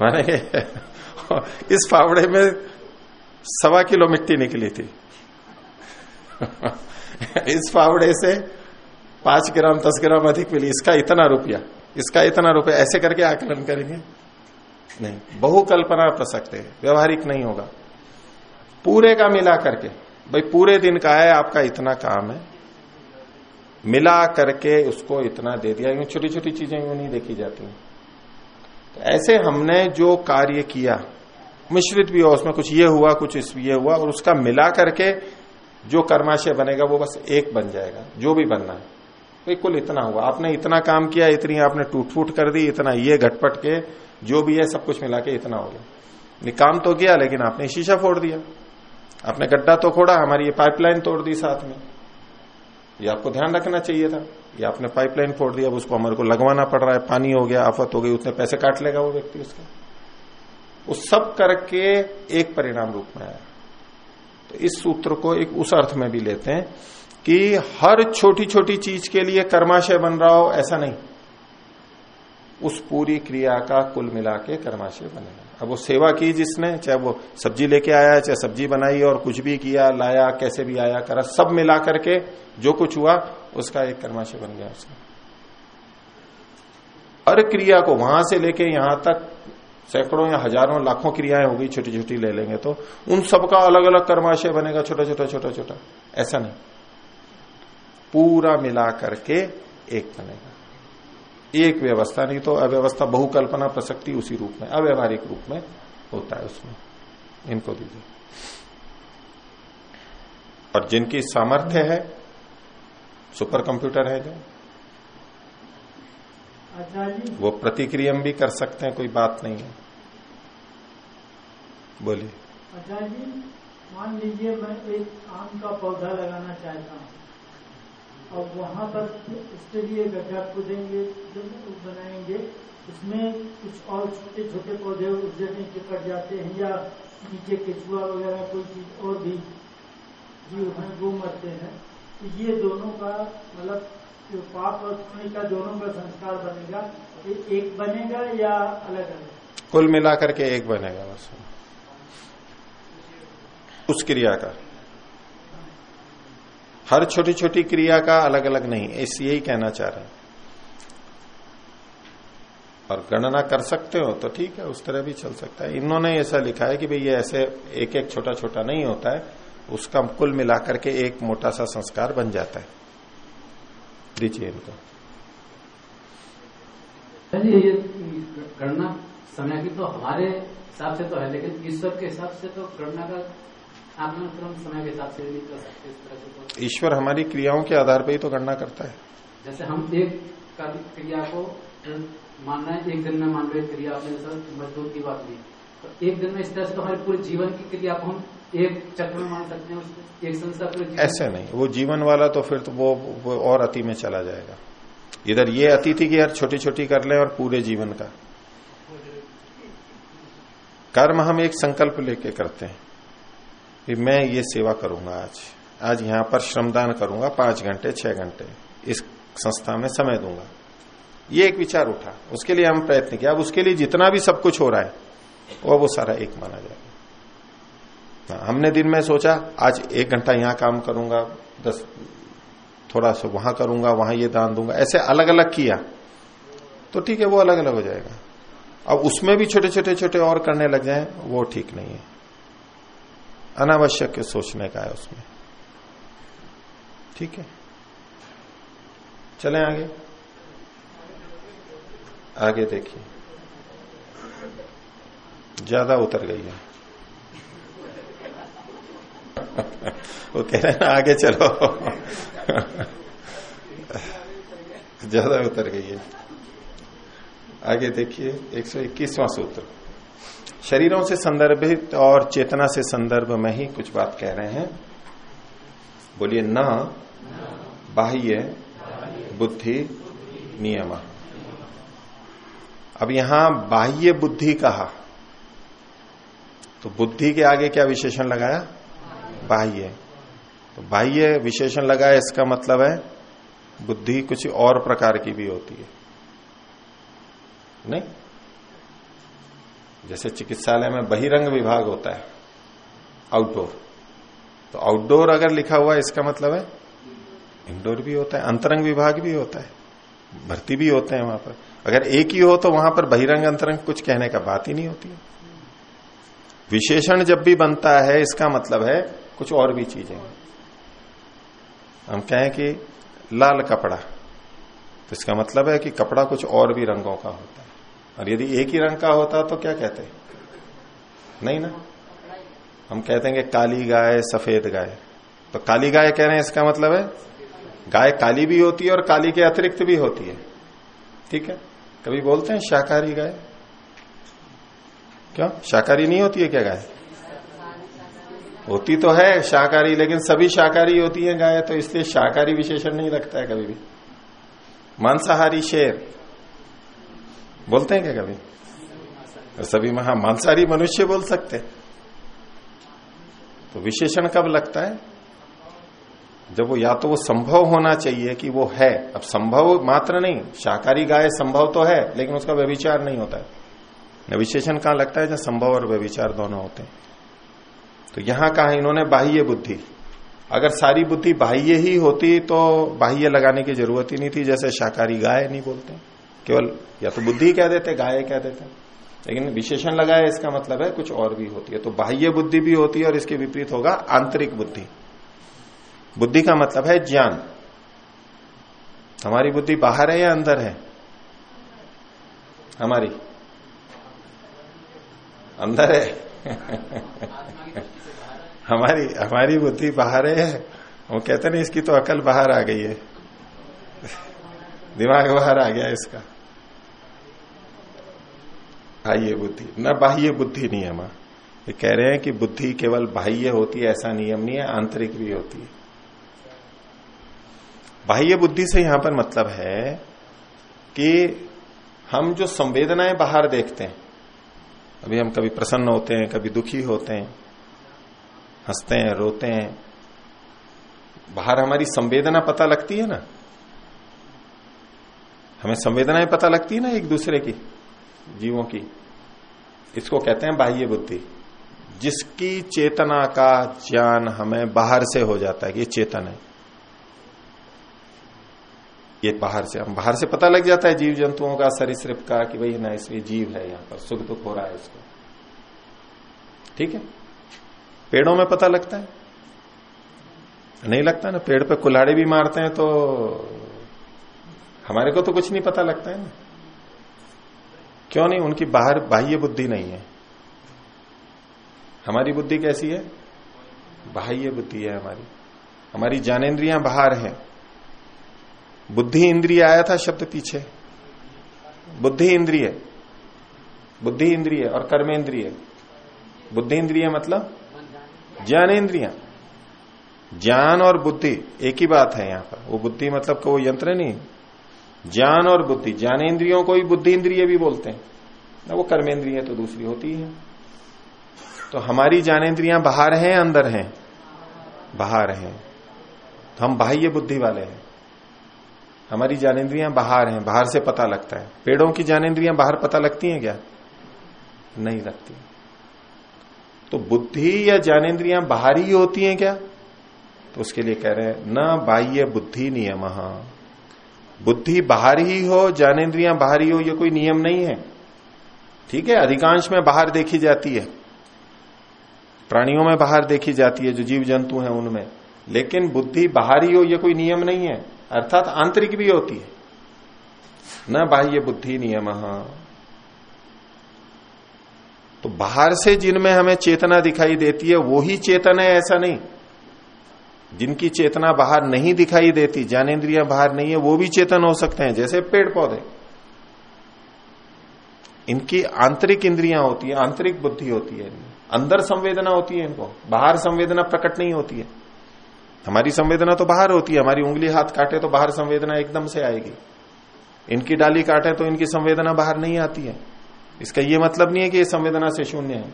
माने इस फावड़े में सवा किलो मिट्टी निकली थी। इस फावड़े से पाँच ग्राम, दस ग्राम अधिक मिली, इसका इतना रुपया। इसका इतना रुपया, ऐसे करके आकलन करेंगे। नहीं, बहुकल्पना प्रसक्त है, व्यवहारिक नहीं होगा। पूरे का मिला करके, भाई पूरे दिन का है, आपका इतना काम है। मिला करके उसको इतना दे दिया, यूँ छोटी छोटी चीज़ें यूँ नहीं देखी जाती तो ऐसे हमने जो कार्य किया, मिश्रित भी हो उसमें कुछ ये हुआ, कुछ इस ये हुआ, और उसका मिला करके जो कर्माशय बनेगा, वो बस एक बन जाएगा, जो भी बनना है। भाई, कुल इतना हुआ। आपने इतना काम किया, इतनी आपने टूट फूट कर दी, इतना ये घटपट के, जो भी है, सब कुछ मिला के इतना हो गया। काम तो किया, लेकिन आपने शीशा फोड़ दिया। आपने गड्ढा तो खोड़ा, हमारी ये पाइपलाइन तोड़ दी साथ में। ये आपको ध्यान रखना चाहिए था। ये आपने पाइपलाइन फोड़ दिया अब उसको हमारे को लगवाना पड़ रहा है। पानी हो गया, आफत हो गई, उतने पैसे काट लेगा वो व्यक्ति उसका। वो सब करके एक परिणाम रूप में आया। तो इस सूत्र को एक उस अर्थ में भी लेते हैं कि हर छोटी छोटी चीज़ के लिए कर्माशय बन रहा हो, ऐसा नहीं। उस पूरी क्रिया का कुल मिला के कर्माशय बनेगा अब वो सेवा की जिसने, चाहे वो सब्ज़ी लेके आया, चाहे सब्ज़ी बनाई और कुछ भी किया, लाया, कैसे भी आया, करा, सब मिला करके जो कुछ हुआ, उसका एक कर्माशय बन गया उसका। हर क्रिया को वहाँ से लेके यहाँ तक सैकड़ों या हज़ारों, लाखों क्रियाएँ होगी, छोटी छोटी ले लेंगे तो उन सबका अलग अलग कर्माशय बनेगा छोटा छोटा छोटा छोटा ऐसा नहीं। पूरा मिला करके एक बनेगा। एक व्यवस्था नहीं तो अव्यवस्था बहुकल्पना प्रसक्ति उसी रूप में अव्यवहारिक रूप में होता है उसमें। इनको दीजिए। और जिनकी सामर्थ्य है सुपर कंप्यूटर है जो वो प्रतिक्रियम भी कर सकते हैं कोई बात नहीं है। बोलिए। मान लीजिए मैं एक आम का पौधा लगाना चाहता हूँ। और वहाँ पर उसके लिए गड्ढा खोदेंगे बनाएँगे, उसमें कुछ और छोटे छोटे पौधे उस जगह चिपट जाते हैं या नीचे केचुआ वगैरह कोई चीज़ और भी जीव हैं, वो मरते हैं। तो ये दोनों का मतलब जो पाप और पुण्य का दोनों का संस्कार बनेगा। ये एक बनेगा या अलग अलग? कुल मिलाकर के एक बनेगा बस। उस क्रिया का। हर छोटी छोटी क्रिया का अलग अलग नहीं, इस यही कहना चाह रहे हैं। और गणना कर सकते हो तो ठीक है, उस तरह भी चल सकता है। इन्होंने ऐसा लिखा है कि भाई ये ऐसे एक एक छोटा छोटा नहीं होता है, उसका कुल मिलाकर के एक मोटा सा संस्कार बन जाता है। दीजिए इनको। गणना समय की तो हमारे हिसाब से तो है, लेकिन ईश्वर के हिसाब से तो गणना का समय के हिसाब से नहीं कर सकते इस तरह से तो। ईश्वर हमारी क्रियाओं के आधार पर ही तो गणना करता है। जैसे हम एक क्रिया को मान रहे हैं एक दिन में मान रहे क्रिया आपने मजदूर की बात ली तो एक दिन में इस तरह से तो हमारे पूरे जीवन की क्रिया को हम एक चक्र में मान सकते हैं उसको एक संसार पूरे ऐसे नहीं वो जीवन वाला तो फिर तो वो, वो और अति में चला जाएगा। इधर ये अति थी कि यार छोटी छोटी कर ले और पूरे जीवन का। कर्म हम एक संकल्प लेके करते हैं। कि मैं ये सेवा करूँगा आज। आज यहाँ पर श्रमदान करूँगा पाँच घंटे छह घंटे। इस संस्था में समय दूँगा। ये एक विचार उठा। उसके लिए हम प्रयत्न किया अब उसके लिए जितना भी सब कुछ हो रहा है वो वो सारा एक माना जाएगा हाँ, हमने दिन में सोचा आज एक घंटा यहाँ काम करूँगा दस थोड़ा सा वहाँ करूँगा वहाँ ये दान दूँगा। ऐसे अलग अलग किया तो ठीक है वो अलग अलग हो जाएगा। अब उसमें भी छोटे छोटे छोटे और करने लग जाए वो ठीक नहीं है। अनावश्यक सोचने का है उसमें। ठीक है? चलें आगे? आगे देखिए। ज़्यादा उतर गई है। [laughs] वो कह रहे हैं ना, आगे चलो। [laughs] ज़्यादा उतर गई है। आगे देखिए 121वां सूत्र। शरीरों से संदर्भित और चेतना से संदर्भ में ही कुछ बात कह रहे हैं। बोलिए न, बाह्य बुद्धि नियम। अब यहाँ बाह्य बुद्धि कहा। तो बुद्धि के आगे क्या विशेषण लगाया? बाह्य। तो बाह्य विशेषण लगाया, इसका मतलब है बुद्धि कुछ और प्रकार की भी होती है। नहीं? जैसे चिकित्सालय में बहिरंग विभाग होता है आउटडोर तो आउटडोर अगर लिखा हुआ है, इसका मतलब है इंडोर भी होता है, अंतरंग विभाग भी होता है, भर्ती भी होते हैं वहाँ पर। अगर एक ही हो तो वहाँ पर बहिरंग अंतरंग कुछ कहने का बात ही नहीं होती विशेषण जब भी बनता है, इसका मतलब है कुछ और भी चीज़ें। हम कहें कि लाल कपड़ा तो इसका मतलब है कि कपड़ा कुछ और भी रंगों का होता है। और यदि एक ही रंग का होता तो क्या कहते? नहीं ना? हम कहते हैं काली गाय, सफ़ेद गाय। तो काली गाय कह रहे हैं, इसका मतलब है, गाय काली भी होती है और काली के अतिरिक्त भी होती है। ठीक है? कभी बोलते हैं शाकाहारी गाय? क्यों? शाकाहारी नहीं होती है क्या गाय? होती तो है शाकाहारी, लेकिन सभी शाकाहारी होती है गाय तो इसलिए शाकाहारी विशेषण नहीं रखता है कभी भी। मांसाहारी शेर। बोलते हैं क्या कभी? सभी महा मांसाहारी मनुष्य बोल सकते तो विशेषण कब लगता है? जब वो या तो वो संभव होना चाहिए कि वो है। अब संभव मात्र नहीं, शाकाहारी गाय संभव तो है, लेकिन उसका व्यविचार नहीं होता है। विशेषण कहाँ लगता है जब संभव और व्यविचार दोनों होते हैं। तो यहाँ कहा इन्होंने बाह्य बुद्धि। अगर सारी बुद्धि बाह्य ही होती तो बाह्य लगाने की ज़रूरत ही नहीं थी, जैसे शाकाहारी गाय नहीं बोलते। केवल या तो बुद्धि कह देते, गाय कह देते। लेकिन विशेषण लगाया, इसका मतलब है कुछ और भी होती है। तो बाह्य बुद्धि भी होती है और इसके विपरीत होगा आंतरिक बुद्धि। बुद्धि का मतलब है ज्ञान। हमारी बुद्धि बाहर है या अंदर है? हमारी। अंदर है। [laughs] हमारी हमारी बुद्धि बाहर है। वो कहते नहीं इसकी तो अकल बाहर आ गई है। दिमाग बाहर आ गया इसका। बाह्य बुद्धि। न बाह्य बुद्धि नियम। ये कह रहे हैं कि बुद्धि केवल बाह्य होती है, ऐसा नियम नहीं है, आंतरिक भी होती है। बाह्य बुद्धि से यहाँ पर मतलब है कि हम जो संवेदनाएँ बाहर देखते हैं, अभी हम कभी प्रसन्न होते हैं, कभी दुखी होते हैं, हँसते हैं, रोते हैं, बाहर हमारी संवेदना पता लगती है ना? हमें संवेदनाएँ पता लगती है ना एक दूसरे की, जीवों की। इसको कहते हैं बाह्य बुद्धि। जिसकी चेतना का ज्ञान हमें बाहर से हो जाता है कि ये चेतन है। ये बाहर से, हम बाहर से पता लग जाता है जीव जंतुओं का, सरिसृप का कि भाई ना इसमें जीव है यहाँ पर, सुख दुख हो रहा है इसको। ठीक है? पेड़ों में पता लगता है? नहीं लगता ना? पेड़ पे कुल्हाड़ी भी मारते हैं तो हमारे को तो कुछ नहीं पता लगता है ना। क्यों नहीं? उनकी बाहर बाह्य बुद्धि नहीं है। हमारी बुद्धि कैसी है? बाह्य बुद्धि है हमारी। हमारी ज्ञानेन्द्रियाँ बाहर है। बुद्धि इंद्रिय आया था शब्द पीछे। बुद्धि इंद्रिय। बुद्धि इंद्रिय और कर्मेंद्रिय। बुद्धि इंद्रिय मतलब ज्ञानेन्द्रिया। ज्ञान और बुद्धि एक ही बात है यहाँ पर। वो बुद्धि मतलब को वो यंत्र नहीं। ज्ञान और बुद्धि। ज्ञानेन्द्रियों को ही बुद्धि इंद्रिय भी बोलते हैं। ना वो कर्मेंद्रिय तो दूसरी होती है। तो हमारी ज्ञानेन्द्रियाँ बाहर हैं, अंदर हैं? बाहर हैं। तो हम बाह्य बुद्धि वाले हैं। हमारी ज्ञानेन्द्रियाँ बाहर हैं, बाहर से पता लगता है। पेड़ों की ज्ञानेन्द्रियाँ बाहर पता लगती हैं क्या? नहीं लगती। तो बुद्धि या ज्ञानेन्द्रियाँ बाहर ही होती हैं क्या? तो उसके लिए कह रहे हैं, न बाह्य बुद्धि नियम। बुद्धि बाहर ही हो, ज्ञानेन्द्रियाँ बाहर ही हो यह कोई नियम नहीं है। ठीक है? अधिकांश में बाहर देखी जाती है। प्राणियों में बाहर देखी जाती है, जो जीव जंतु हैं उनमें। लेकिन बुद्धि बाहर ही हो यह कोई नियम नहीं है। अर्थात आंतरिक भी होती है। न बाह्य बुद्धि नियम। तो बाहर से जिनमें हमें चेतना दिखाई देती है, वो ही चेतन है, ऐसा नहीं। जिनकी चेतना बाहर नहीं दिखाई देती, ज्ञानेन्द्रिया बाहर नहीं है, वो भी चेतन हो सकते हैं, जैसे पेड़ पौधे इनकी आंतरिक इंद्रियाँ होती है, आंतरिक बुद्धि होती है। अंदर संवेदना होती है इनको, बाहर संवेदना प्रकट नहीं होती है। हमारी संवेदना तो बाहर होती है, हमारी उंगली हाथ काटे तो बाहर संवेदना एकदम से आएगी। इनकी डाली काटे तो इनकी संवेदना बाहर नहीं आती है। इसका यह मतलब नहीं है कि ये संवेदना से शून्य है।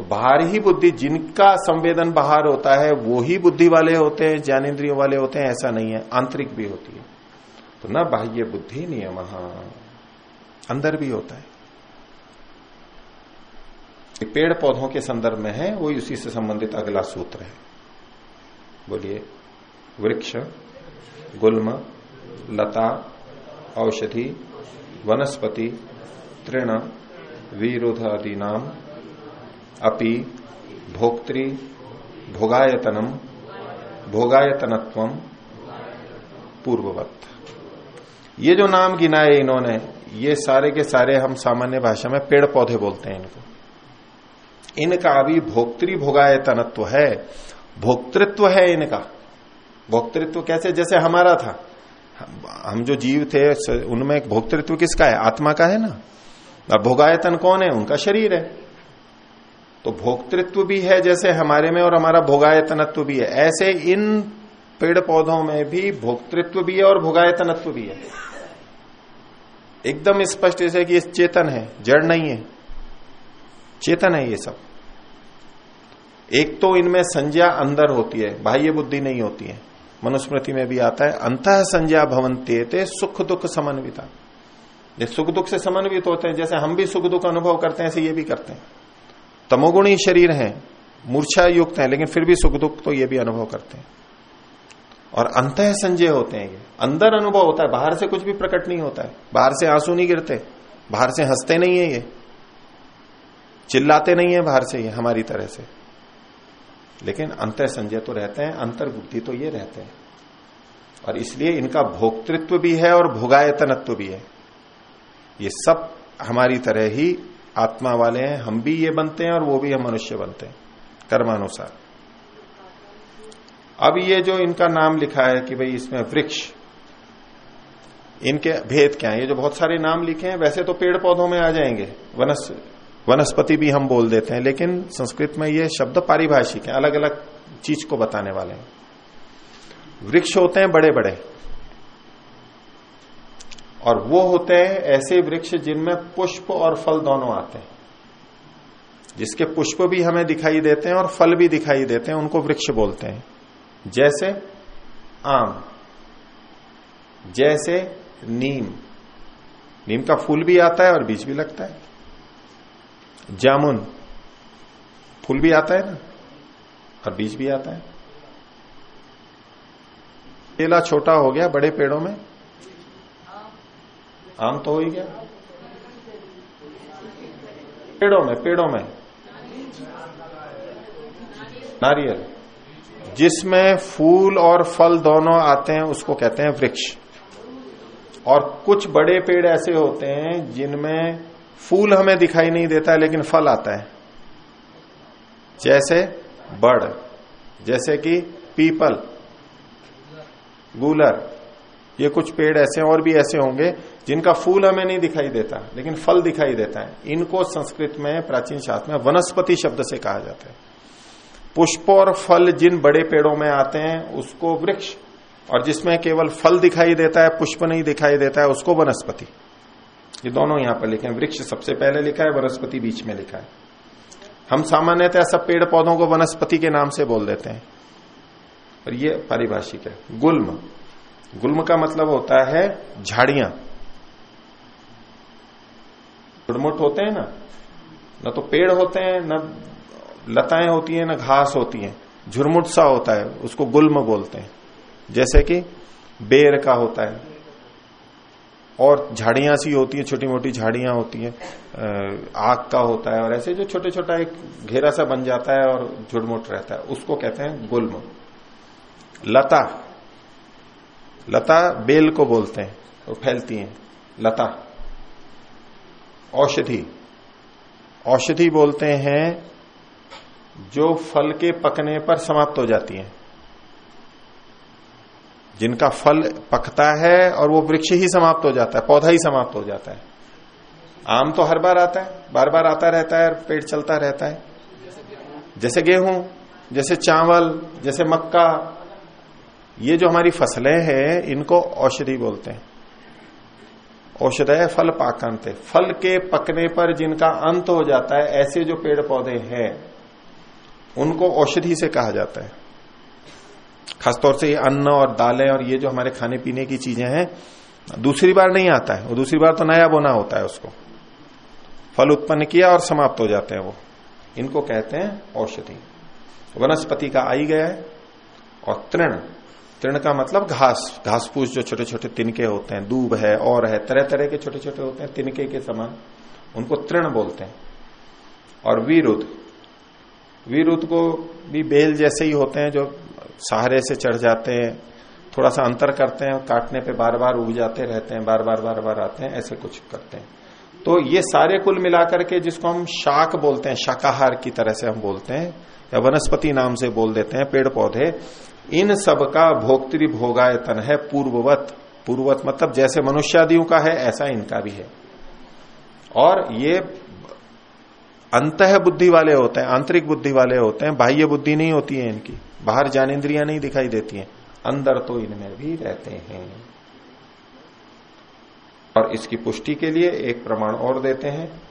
तो बाहर ही बुद्धि, जिनका संवेदन बाहर होता है, वो ही बुद्धि वाले होते हैं, ज्ञानेन्द्रियों वाले होते हैं, ऐसा नहीं है, आंतरिक भी होती है। तो न बाह्य बुद्धि नियम अंदर भी होता है। पेड़ पौधों के संदर्भ में है, वो उसी से संबंधित अगला सूत्र है। बोलिए, वृक्ष, गुल्म, लता, औषधि, वनस्पति, तृण विरोध आदि नाम अपि भोक्तृ भोगायतनम भोगायतनत्व पूर्ववत। ये जो नाम गिनाए इन्होंने, ये सारे के सारे हम सामान्य भाषा में पेड़ पौधे बोलते हैं इनको। इनका भी भोक्तृ भोगायतनत्व है, भोक्तृत्व है इनका। भोक्तृत्व कैसे? जैसे हमारा था। हम जो जीव थे, उनमें भोक्तृत्व किसका है? आत्मा का है ना। और भोगायतन कौन है? उनका शरीर है। तो भोक्तृत्व भी है जैसे हमारे में और हमारा भोगायतनत्व भी है। ऐसे इन पेड़ पौधों में भी भोक्तृत्व भी है और भोगायतनत्व भी है। एकदम स्पष्ट जैसे कि ये चेतन है, जड़ नहीं है। चेतन है ये सब। एक तो इनमें संज्ञा अंदर होती है, बाह्य बुद्धि नहीं होती है। मनुस्मृति में भी आता है, अंत संज्ञा भवंते सुख दुख समन्विता। सुख दुख से समन्वित होते हैं, जैसे हम भी सुख दुख अनुभव करते हैं, ऐसे ये भी करते हैं। तमोगुणी शरीर है मूर्छा युक्त है, लेकिन फिर भी सुख दुख तो ये भी अनुभव करते हैं। और अंत संजय होते हैं ये। अंदर अनुभव होता है, बाहर से कुछ भी प्रकट नहीं होता है। बाहर से आँसू नहीं गिरते, बाहर से हँसते नहीं है ये। चिल्लाते नहीं है बाहर से ये, हमारी तरह से। लेकिन अंत संजय तो रहते हैं अंतर बुद्धि तो ये रहते हैं। और इसलिए इनका भोक्तृत्व भी है और भोगायतनत्व भी है। ये सब हमारी तरह ही आत्मा वाले हैं, हम भी ये बनते हैं और वो भी हम मनुष्य बनते हैं, कर्मानुसार। अब ये जो इनका नाम लिखा है कि भाई इसमें वृक्ष, इनके भेद क्या है? ये जो बहुत सारे नाम लिखे हैं, वैसे तो पेड़ पौधों में आ जाएँगे। वनस, वनस्पति भी हम बोल देते हैं, लेकिन संस्कृत में ये शब्द पारिभाषिक है अलग अलग चीज़ को बताने वाले हैं। वृक्ष होते हैं बड़े बड़े और वो होते हैं ऐसे वृक्ष जिनमें पुष्प और फल दोनों आते हैं। जिसके पुष्प भी हमें दिखाई देते हैं और फल भी दिखाई देते हैं, उनको वृक्ष बोलते हैं। जैसे आम, जैसे नीम। नीम का फूल भी आता है और बीज भी लगता है। जामुन, फूल भी आता है ना, और बीज भी आता है। केला छोटा हो गया बड़े पेड़ों में आम तो हो ही गया। पेड़ों में पेड़ों में। नारियल। जिसमें फूल और फल दोनों आते हैं, उसको कहते हैं वृक्ष। और कुछ बड़े पेड़ ऐसे होते हैं, जिनमें फूल हमें दिखाई नहीं देता है लेकिन फल आता है। जैसे बड़ जैसे कि पीपल, गूलर। ये कुछ पेड़ ऐसे और भी ऐसे होंगे जिनका फूल हमें नहीं दिखाई देता, लेकिन फल दिखाई देता है, इनको संस्कृत में, प्राचीन शास्त्र में वनस्पति शब्द से कहा जाता है। पुष्प और फल जिन बड़े पेड़ों में आते हैं, उसको वृक्ष, और जिसमें केवल फल दिखाई देता है, पुष्प नहीं दिखाई देता है, उसको वनस्पति। ये दोनों यहाँ पर लिखे हैं। वृक्ष सबसे पहले लिखा है, वनस्पति बीच में लिखा है। हम सामान्यतः सब पेड़ पौधों को वनस्पति के नाम से बोल देते हैं। और ये पारिभाषिक है। गुल्म। गुल्म का मतलब होता है झाड़ियाँ। गुड़मुट होते हैं ना, न तो पेड़ होते हैं, न लताएँ होती हैं, ना घास होती हैं। झुरमुट सा होता है, उसको गुल्म बोलते हैं। जैसे कि बेर का होता है। और झाड़ियाँ सी होती हैं छोटी मोटी झाड़ियाँ होती हैं आग का होता है, और ऐसे जो छोटे छोटा एक घेरा सा बन जाता है और झुड़मुट रहता है, उसको कहते हैं गुल्म। लता। लता बेल को बोलते हैं तो फैलती हैं। लता। औषधि। औषधि बोलते हैं जो फल के पकने पर समाप्त हो जाती है। जिनका फल पकता है और वो वृक्ष ही समाप्त हो जाता है, पौधा ही समाप्त हो जाता है। आम तो हर बार आता है बार बार आता रहता है और पेड़ चलता रहता है। जैसे गेहूँ, जैसे चावल, जैसे मक्का, ये जो हमारी फ़सलें हैं, इनको औषधि बोलते हैं। औषधय फल पाकांत फल के पकने पर जिनका अंत हो जाता है, ऐसे जो पेड़ पौधे हैं, उनको औषधि से कहा जाता है। खासतौर से ये अन्न और दालें और ये जो हमारे खाने पीने की चीज़ें हैं, दूसरी बार नहीं आता है। वो दूसरी बार तो नया बोना होता है उसको। फल उत्पन्न किया और समाप्त हो जाते हैं वो। इनको कहते हैं औषधि। वनस्पति का आई गया है और तृण। तृण का मतलब घास घास फूस जो छोटे छोटे तिनके होते हैं, दूब है, और है तरह तरह के छोटे छोटे होते हैं, तिनके के समान, उनको तृण बोलते हैं। और वीरुद वीरुद को भी बेल जैसे ही होते हैं, जो सहारे से चढ़ जाते हैं थोड़ा सा अंतर करते हैं, काटने पे बार बार उग जाते रहते हैं बार बार बार बार आते हैं, ऐसे कुछ करते हैं। तो ये सारे कुल मिलाकर के जिसको हम शाक बोलते हैं, शाकाहार की तरह से हम बोलते हैं, या वनस्पति नाम से बोल देते हैं पेड़ पौधे इन सब का भोक्तृ भोगायतन है पूर्ववत। पूर्ववत मतलब जैसे मनुष्यादियों का है, ऐसा इनका भी है। और ये अंत बुद्धि वाले होते हैं, आंतरिक बुद्धि वाले होते हैं, बाह्य बुद्धि नहीं होती है इनकी। बाहर ज्ञानेन्द्रिया नहीं दिखाई देती हैं, अंदर तो इनमें भी रहते हैं। और इसकी पुष्टि के लिए एक प्रमाण और देते हैं।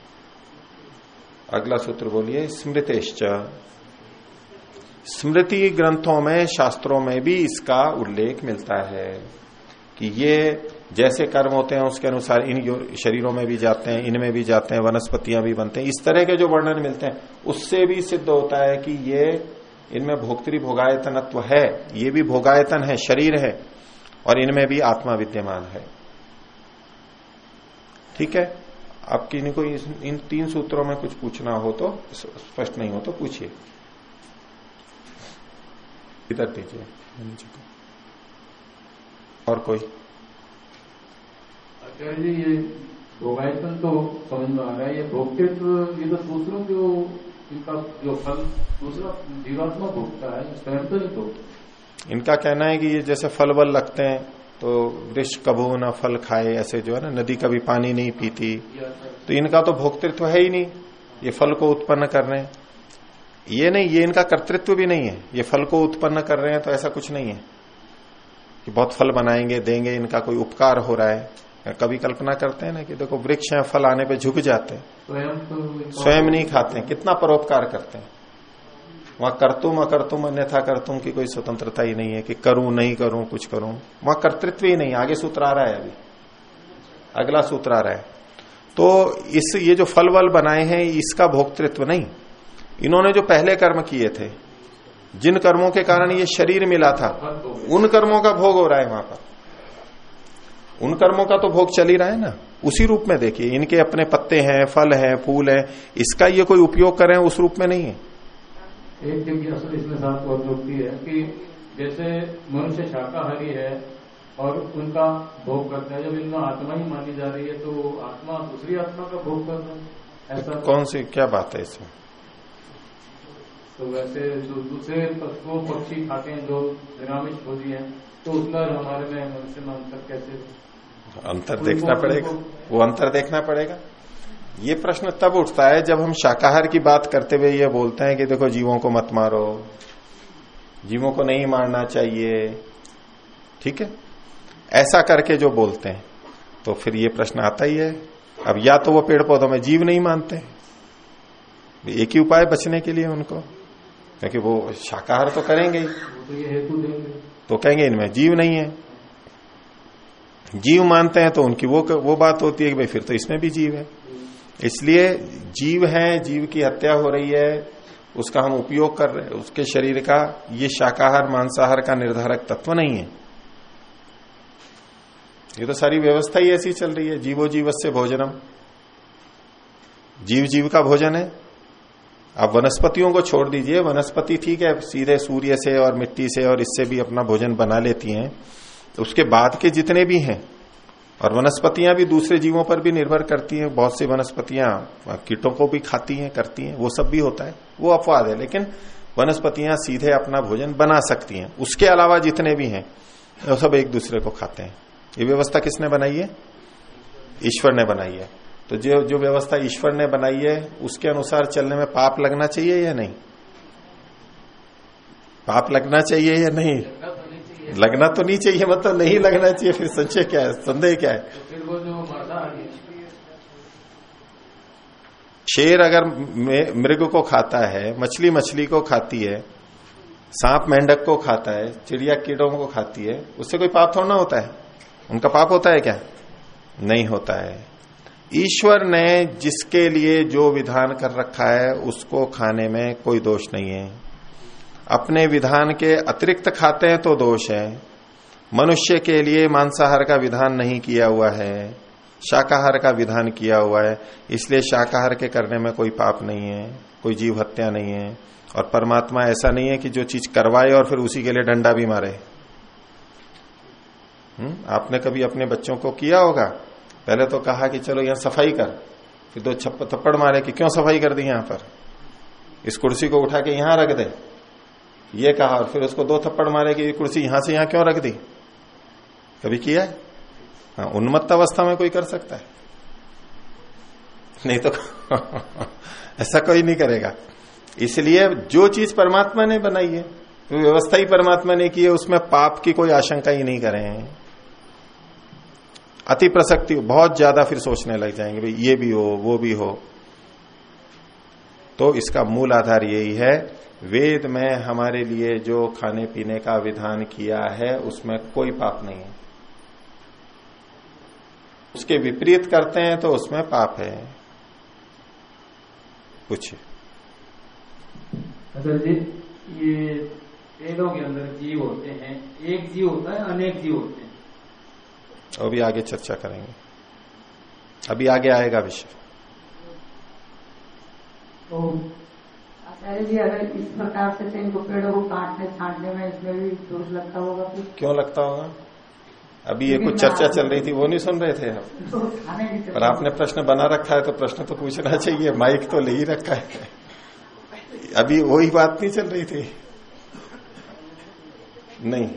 अगला सूत्र बोलिए, स्मृतेश्च। स्मृति ग्रंथों में, शास्त्रों में भी इसका उल्लेख मिलता है कि ये जैसे कर्म होते हैं, उसके अनुसार इन शरीरों में भी जाते हैं, इनमें भी जाते हैं, वनस्पतियाँ भी बनते हैं। इस तरह के जो वर्णन मिलते हैं, उससे भी सिद्ध होता है कि ये इनमें भोक्तृ भोगायतनत्व है। ये भी भोगायतन है, शरीर है, और इनमें भी आत्मा विद्यमान है। ठीक है? आप किन्हीं को इन तीन सूत्रों में कुछ पूछना हो तो स्पष्ट नहीं हो तो पूछिए। इधर दीजिए। और कोई? आचार्य जी ये भोगायतन तो समझ में आ रहा है। ये भोक्तित्व ये तो दूसरों जो इनका जो फल दूसरा जीवात्मा भोगता है स्वयं तो नहीं भोगता इनका कहना है कि ये जैसे फल बल लगते हैं तो वृक्ष कबू ना फल खाए ऐसे जो है ना नदी कभी पानी नहीं पीती। तो इनका तो भोक्तृत्व है ही नहीं ये फल को उत्पन्न कर रहे हैं ये नहीं ये इनका कर्तृत्व भी नहीं है। ये फल को उत्पन्न कर रहे हैं तो ऐसा कुछ नहीं है। कि बहुत फल बनाएँगे देंगे इनका कोई उपकार हो रहा है। कभी कल्पना करते हैं ना कि देखो वृक्ष है फल आने पे झुक जाते हैं। स्वयं तो स्वयं नहीं खाते हैं। कितना परोपकार करते हैं। वहाँ करतुम अकर्तुम अन्यथा करतुम की कोई स्वतंत्रता ही नहीं है कि करूँ नहीं करूँ कुछ करूँ। वहाँ कर्तृत्व ही नहीं आगे सूत्र आ रहा है अभी। अगला सूत्र आ रहा है। तो इस ये जो फल वल बनाए हैं इसका भोक्तृत्व नहीं। इन्होंने जो पहले कर्म किए थे जिन कर्मों के कारण ये शरीर मिला था उन कर्मों का भोग हो रहा है वहाँ पर। उन कर्मों का तो भोग चल ही रहा है ना। उसी रूप में देखिए इनके अपने पत्ते हैं फल हैं फूल है इसका ये कोई उपयोग करें उस रूप में नहीं है। एक दिन की असल इसमें साथ जुड़ती है कि जैसे मनुष्य शाकाहारी है और उनका भोग करते हैं जब इनमें आत्मा ही मानी जा रही है तो आत्मा दूसरी आत्मा का भोग करता है। ऐसा कौन सी क्या बात है इसमें? तो वैसे जो दूसरे पशुओं पक्षी खाते हैं जो निरामिष भोजी हैं तो उसका हमारे में मनुष्य में अंतर कैसे अंतर देखना पड़ेगा। वो अंतर देखना पड़ेगा। ये प्रश्न तब उठता है जब हम शाकाहार की बात करते हुए ये बोलते हैं कि देखो जीवों को मत मारो। जीवों को नहीं मारना चाहिए। ठीक है? ऐसा करके जो बोलते हैं तो फिर ये प्रश्न आता ही है। अब या तो वो पेड़ पौधों में जीव नहीं मानते। एक ही उपाय बचने के लिए उनको। क्योंकि वो शाकाहार तो करेंगे ही। तो तो कहेंगे इनमें जीव नहीं है। जीव मानते हैं तो उनकी वो वो बात होती है कि भाई फिर तो इसमें भी जीव है। इसलिए जीव है जीव की हत्या हो रही है उसका हम उपयोग कर रहे हैं। उसके शरीर का ये शाकाहार मांसाहार का निर्धारक तत्व नहीं है। ये तो सारी व्यवस्था ही ऐसी चल रही है। जीवो जीव से भोजनम। जीव जीव का भोजन है। आप वनस्पतियों को छोड़ दीजिए। वनस्पति ठीक है, सीधे सूर्य से और मिट्टी से और इससे भी अपना भोजन बना लेती हैं। तो उसके बाद के जितने भी हैं, और वनस्पतियाँ भी दूसरे जीवों पर भी निर्भर करती हैं। बहुत सी वनस्पतियाँ कीटों को भी खाती हैं, करती हैं। वो सब भी होता है। वो अपवाद है, लेकिन वनस्पतियाँ सीधे अपना भोजन बना सकती हैं। उसके अलावा जितने भी हैं, वो सब एक दूसरे को खाते हैं। ये व्यवस्था किसने बनाई है? ईश्वर ने बनाई है। तो जो जो व्यवस्था ईश्वर ने बनाई है, उसके अनुसार चलने में पाप लगना चाहिए या नहीं? पाप लगना चाहिए या नहीं? लगना तो नहीं चाहिए मतलब नहीं लगना चाहिए, फिर संशय क्या है? संदेह क्या है? शेर अगर मृग को खाता है, मछली मछली को खाती है, सांप मेंढक को खाता है, चिड़िया कीड़ों को खाती है, उससे कोई पाप थोड़ा ना होता है? उनका पाप होता है क्या? नहीं होता है। ईश्वर ने जिसके लिए जो विधान कर रखा है, उसको खाने में कोई दोष नहीं है। अपने विधान के अतिरिक्त खाते हैं तो दोष है। मनुष्य के लिए मांसाहार का विधान नहीं किया हुआ है। शाकाहार का विधान किया हुआ है। इसलिए शाकाहार के करने में कोई पाप नहीं है, कोई जीव हत्या नहीं है। और परमात्मा ऐसा नहीं है कि जो चीज़ करवाए और फिर उसी के लिए डंडा भी मारे। हुँ? आपने कभी अपने बच्चों को किया होगा? पहले तो कहा कि चलो यहाँ सफ़ाई कर फिर दो छप्प थप्पड़ मारे कि क्यों सफ़ाई कर दी यहाँ पर? इस कुर्सी को उठा के यहाँ रख दे। ये कहा और फिर उसको दो थप्पड़ मारे कि कुर्सी यहाँ से यहाँ क्यों रख दी? कभी किया है? हाँ उन्मत्त अवस्था में कोई कर सकता है। नहीं तो [laughs] ऐसा कोई नहीं करेगा। इसलिए जो चीज़ परमात्मा ने बनाई है व्यवस्था ही परमात्मा ने की है, उसमें पाप की कोई आशंका ही नहीं करे। हैं अति प्रसक्ति, बहुत ज़्यादा फिर सोचने लग जाएँगे, भाई, ये भी हो, वो भी हो। तो इसका मूल आधार यही है, वेद में हमारे लिए जो खाने पीने का विधान किया है, उसमें कोई पाप नहीं है। उसके विपरीत करते हैं तो उसमें पाप है। पूछिए। ये वेदों के अंदर जीव होते हैं, एक जीव होता है, अनेक जीव होते हैं। अभी आगे चर्चा करेंगे। अभी आगे आएगा विषय। तो जी अगर इस प्रकार से इनको पेड़ों को काटने छाटने में इसमें भी दोष लगता होगा क्यों लगता होगा? अभी ये कुछ चर्चा चल रही थी वो नहीं सुन रहे थे आप। तो पर आपने प्रश्न बना रखा है तो प्रश्न तो पूछना चाहिए माइक तो ले ही रखा है। अभी वही बात नहीं चल रही थी। नहीं।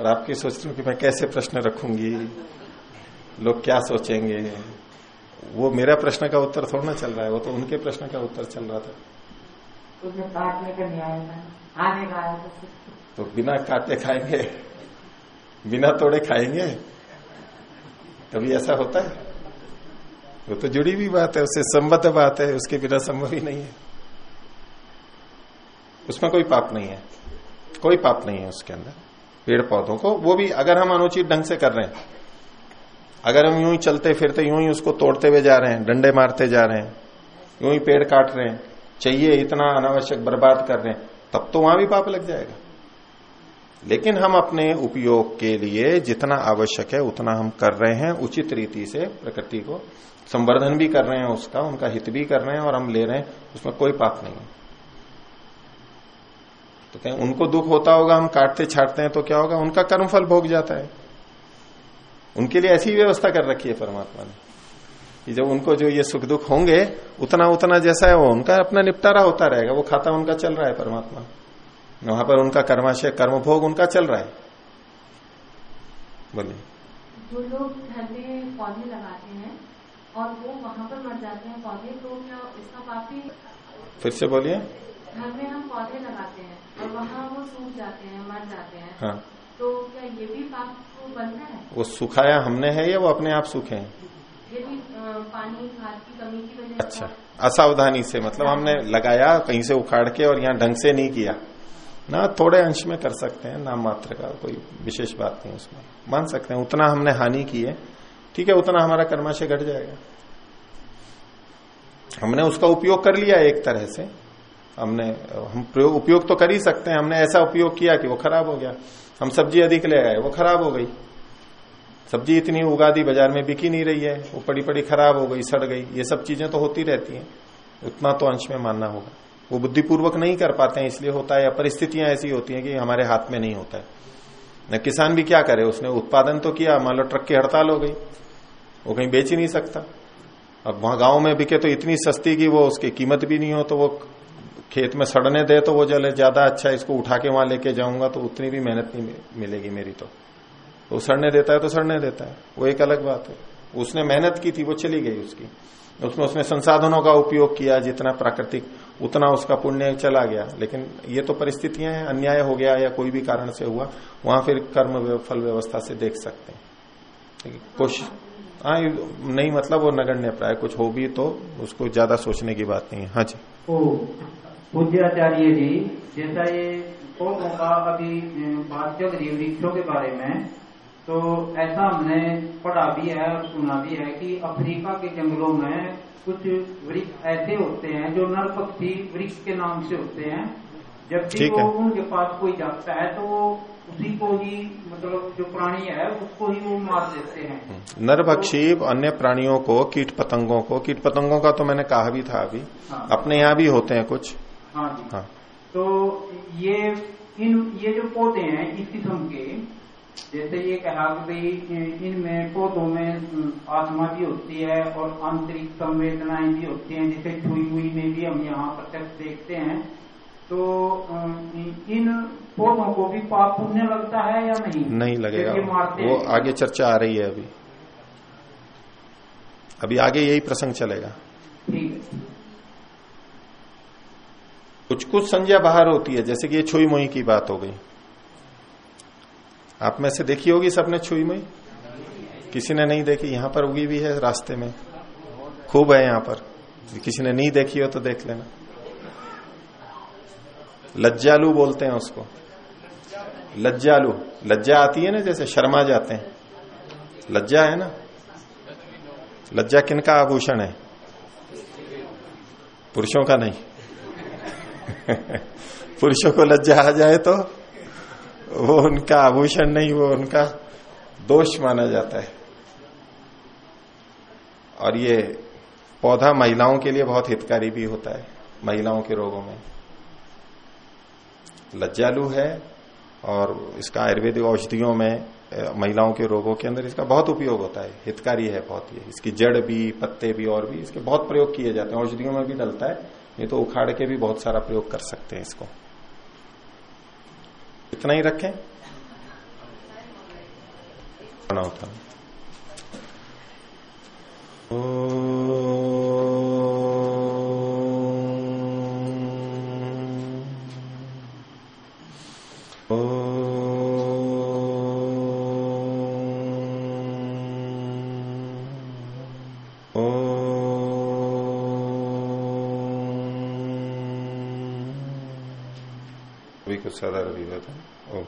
और आपकी सोच रही हूँ कि मैं कैसे प्रश्न रखूँगी? लोग क्या सोचेंगे? वो मेरा प्रश्न का उत्तर थोड़ा ना चल रहा है वो तो उनके प्रश्न का उत्तर चल रहा था। है तो तो बिना काटे खाएँगे बिना तोड़े खाएँगे? कभी ऐसा होता है। वो तो जुड़ी हुई बात है उससे संबद्ध बात है उसके बिना संभव ही नहीं है। उसमें कोई पाप नहीं है कोई पाप नहीं है उसके अंदर। पेड़ पौधों को, वो भी अगर हम अनुचित ढंग से कर रहे हैं, अगर हम यूँ ही चलते फिरते, यूँ ही उसको तोड़ते हुए जा रहे हैं, डंडे मारते जा रहे हैं, यूँ ही पेड़ काट रहे हैं, चाहिए इतना अनावश्यक बर्बाद कर रहे हैं, तब तो वहाँ भी पाप लग जाएगा। लेकिन हम अपने उपयोग के लिए जितना आवश्यक है, उतना हम कर रहे हैं, उचित रीति से प्रकृति को संवर्धन भी कर रहे हैं, उसका, उनका हित भी कर रहे हैं और हम ले रहे हैं, उसमें कोई पाप नहीं है। तो कहें उनको दुख होता होगा हम काटते छाटते हैं तो क्या होगा? उनका कर्मफल भोग जाता है। उनके लिए ऐसी व्यवस्था कर रखी है परमात्मा ने कि जब उनको जो ये सुख दुख होंगे उतना उतना जैसा है वो उनका अपना निपटारा होता रहेगा। वो खाता उनका चल रहा है परमात्मा। वहाँ पर उनका कर्माशय कर्म भोग उनका चल रहा है। बोलिए। जो लोग घर में पौधे लगाते हैं और वो वहाँ पर मर जाते हैं पौधे तो क्या इसका भी फिर से बोलिए। घर में हम पौधे लगाते हैं। वहाँ वो सूख जाते हैं मर जाते हैं। हाँ। तो क्या ये भी पाप को बनता है? वो सुखाया हमने है या वो अपने आप सूखे हैं? ये भी पानी खाद की कमी की वजह अच्छा। असावधानी से मतलब हमने लगाया कहीं से उखाड़ के और यहाँ ढंग से नहीं किया। ना थोड़े अंश में कर सकते हैं नाम मात्र का कोई विशेष बात नहीं उसमें। मान सकते हैं उतना हमने हानि की है। ठीक है उतना हमारा कर्माशय घट जाएगा। हमने उसका उपयोग कर लिया एक तरह से। हमने, हम प्रयोग, उपयोग तो कर ही सकते हैं, हमने ऐसा उपयोग किया कि वो खराब हो गया। हम सब्ज़ी अधिक ले आए, वो खराब हो गई। सब्ज़ी इतनी उगा दी बाज़ार में बिकी नहीं रही है, वो पड़ी पड़ी खराब हो गई, सड़ गई, ये सब चीज़ें तो होती रहती हैं। उतना तो अंश में मानना होगा। वो बुद्धिपूर्वक नहीं कर पाते हैं, इसलिए होता है, या परिस्थितियाँ ऐसी होती हैं कि हमारे हाथ में नहीं होता है। न किसान भी क्या करे, उसने उत्पादन तो किया, मान लो ट्रक की हड़ताल हो गई, वो कहीं बेच ही नहीं सकता। अब वहाँ गाँव में बिके तो इतनी सस्ती की वो उसकी कीमत भी नहीं हो तो वो खेत में सड़ने दे तो वो जले, ज़्यादा अच्छा इसको उठा के वहाँ लेके जाऊँगा तो उतनी भी मेहनत नहीं मिलेगी मेरी तो। वो तो सड़ने देता है तो सड़ने देता है, वो एक अलग बात है। उसने मेहनत की थी, वो चली गई उसकी। उसमें, उसने संसाधनों का उपयोग किया, जितना प्राकृतिक, उतना उसका पुण्य चला गया। लेकिन ये तो परिस्थितियाँ हैं, अन्याय हो गया या कोई भी कारण से हुआ, वहाँ फिर कर्म फल व्यवस्था से देख सकते हैं। कुछ हाँ नहीं मतलब वो नगण्य प्राय, कुछ हो भी तो उसको ज़्यादा सोचने की बात नहीं है। हाँ जी। पूज्याचार्य जी जैसा ये पौधों का अभी बात चल रही वृक्षों के बारे में तो ऐसा हमने पढ़ा भी है और सुना भी है कि अफ्रीका के जंगलों में कुछ वृक्ष ऐसे होते हैं जो नर पक्षी वृक्ष के नाम से होते हैं। जब भी वो उनके पास कोई जाता है तो वो उसी को ही मतलब जो प्राणी है उसको ही वो मार देते हैं। नर भक्षी अन्य प्राणियों को कीट पतंगों को कीट पतंगों का तो मैंने कहा भी था अभी। हाँ। अपने यहाँ भी होते हैं कुछ। हाँ जी। हाँ। तो ये इन ये जो पौधे हैं इस किस्म के जैसे ये कहा कि भाई इनमें पौधों में आत्मा भी होती है और आंतरिक संवेदनाएँ भी होती हैं जिसे छुई हुई में भी हम यहाँ प्रत्यक्ष देखते हैं तो इन पौधों को भी पाप पुण्य लगता है या नहीं? नहीं लगेगा। वो। आगे चर्चा आ रही है अभी। अभी आगे यही प्रसंग चलेगा। ठीक है। कुछ कुछ संज्ञा बाहर होती है, जैसे कि ये छुई मुई की बात हो गई। आप में से देखी होगी सबने छुई मुई किसी ने नहीं देखी, यहाँ पर उगी भी है रास्ते में। खूब है यहाँ पर। किसी ने नहीं देखी हो तो देख लेना। लज्जालू बोलते हैं उसको। लज्जालू। लज्जा आती है ना, जैसे शर्मा जाते हैं। लज्जा है ना? लज्जा किनका आभूषण है? पुरुषों का नहीं। [laughs] पुरुषों को लज्जा आ जाए तो वो उनका आभूषण नहीं, वो उनका दोष माना जाता है। और ये पौधा महिलाओं के लिए बहुत हितकारी भी होता है, महिलाओं के रोगों में। लज्जालु है और इसका आयुर्वेदिक औषधियों में महिलाओं के रोगों के अंदर इसका बहुत उपयोग होता है। हितकारी है बहुत ये। इसकी जड़ भी, पत्ते भी और भी इसके बहुत प्रयोग किए जाते हैं। औषधियों में भी डलता है। ये तो उखाड़ के भी बहुत सारा प्रयोग कर सकते हैं इसको। इतना ही रखें। होता। कुछ साधारण विवेक ओम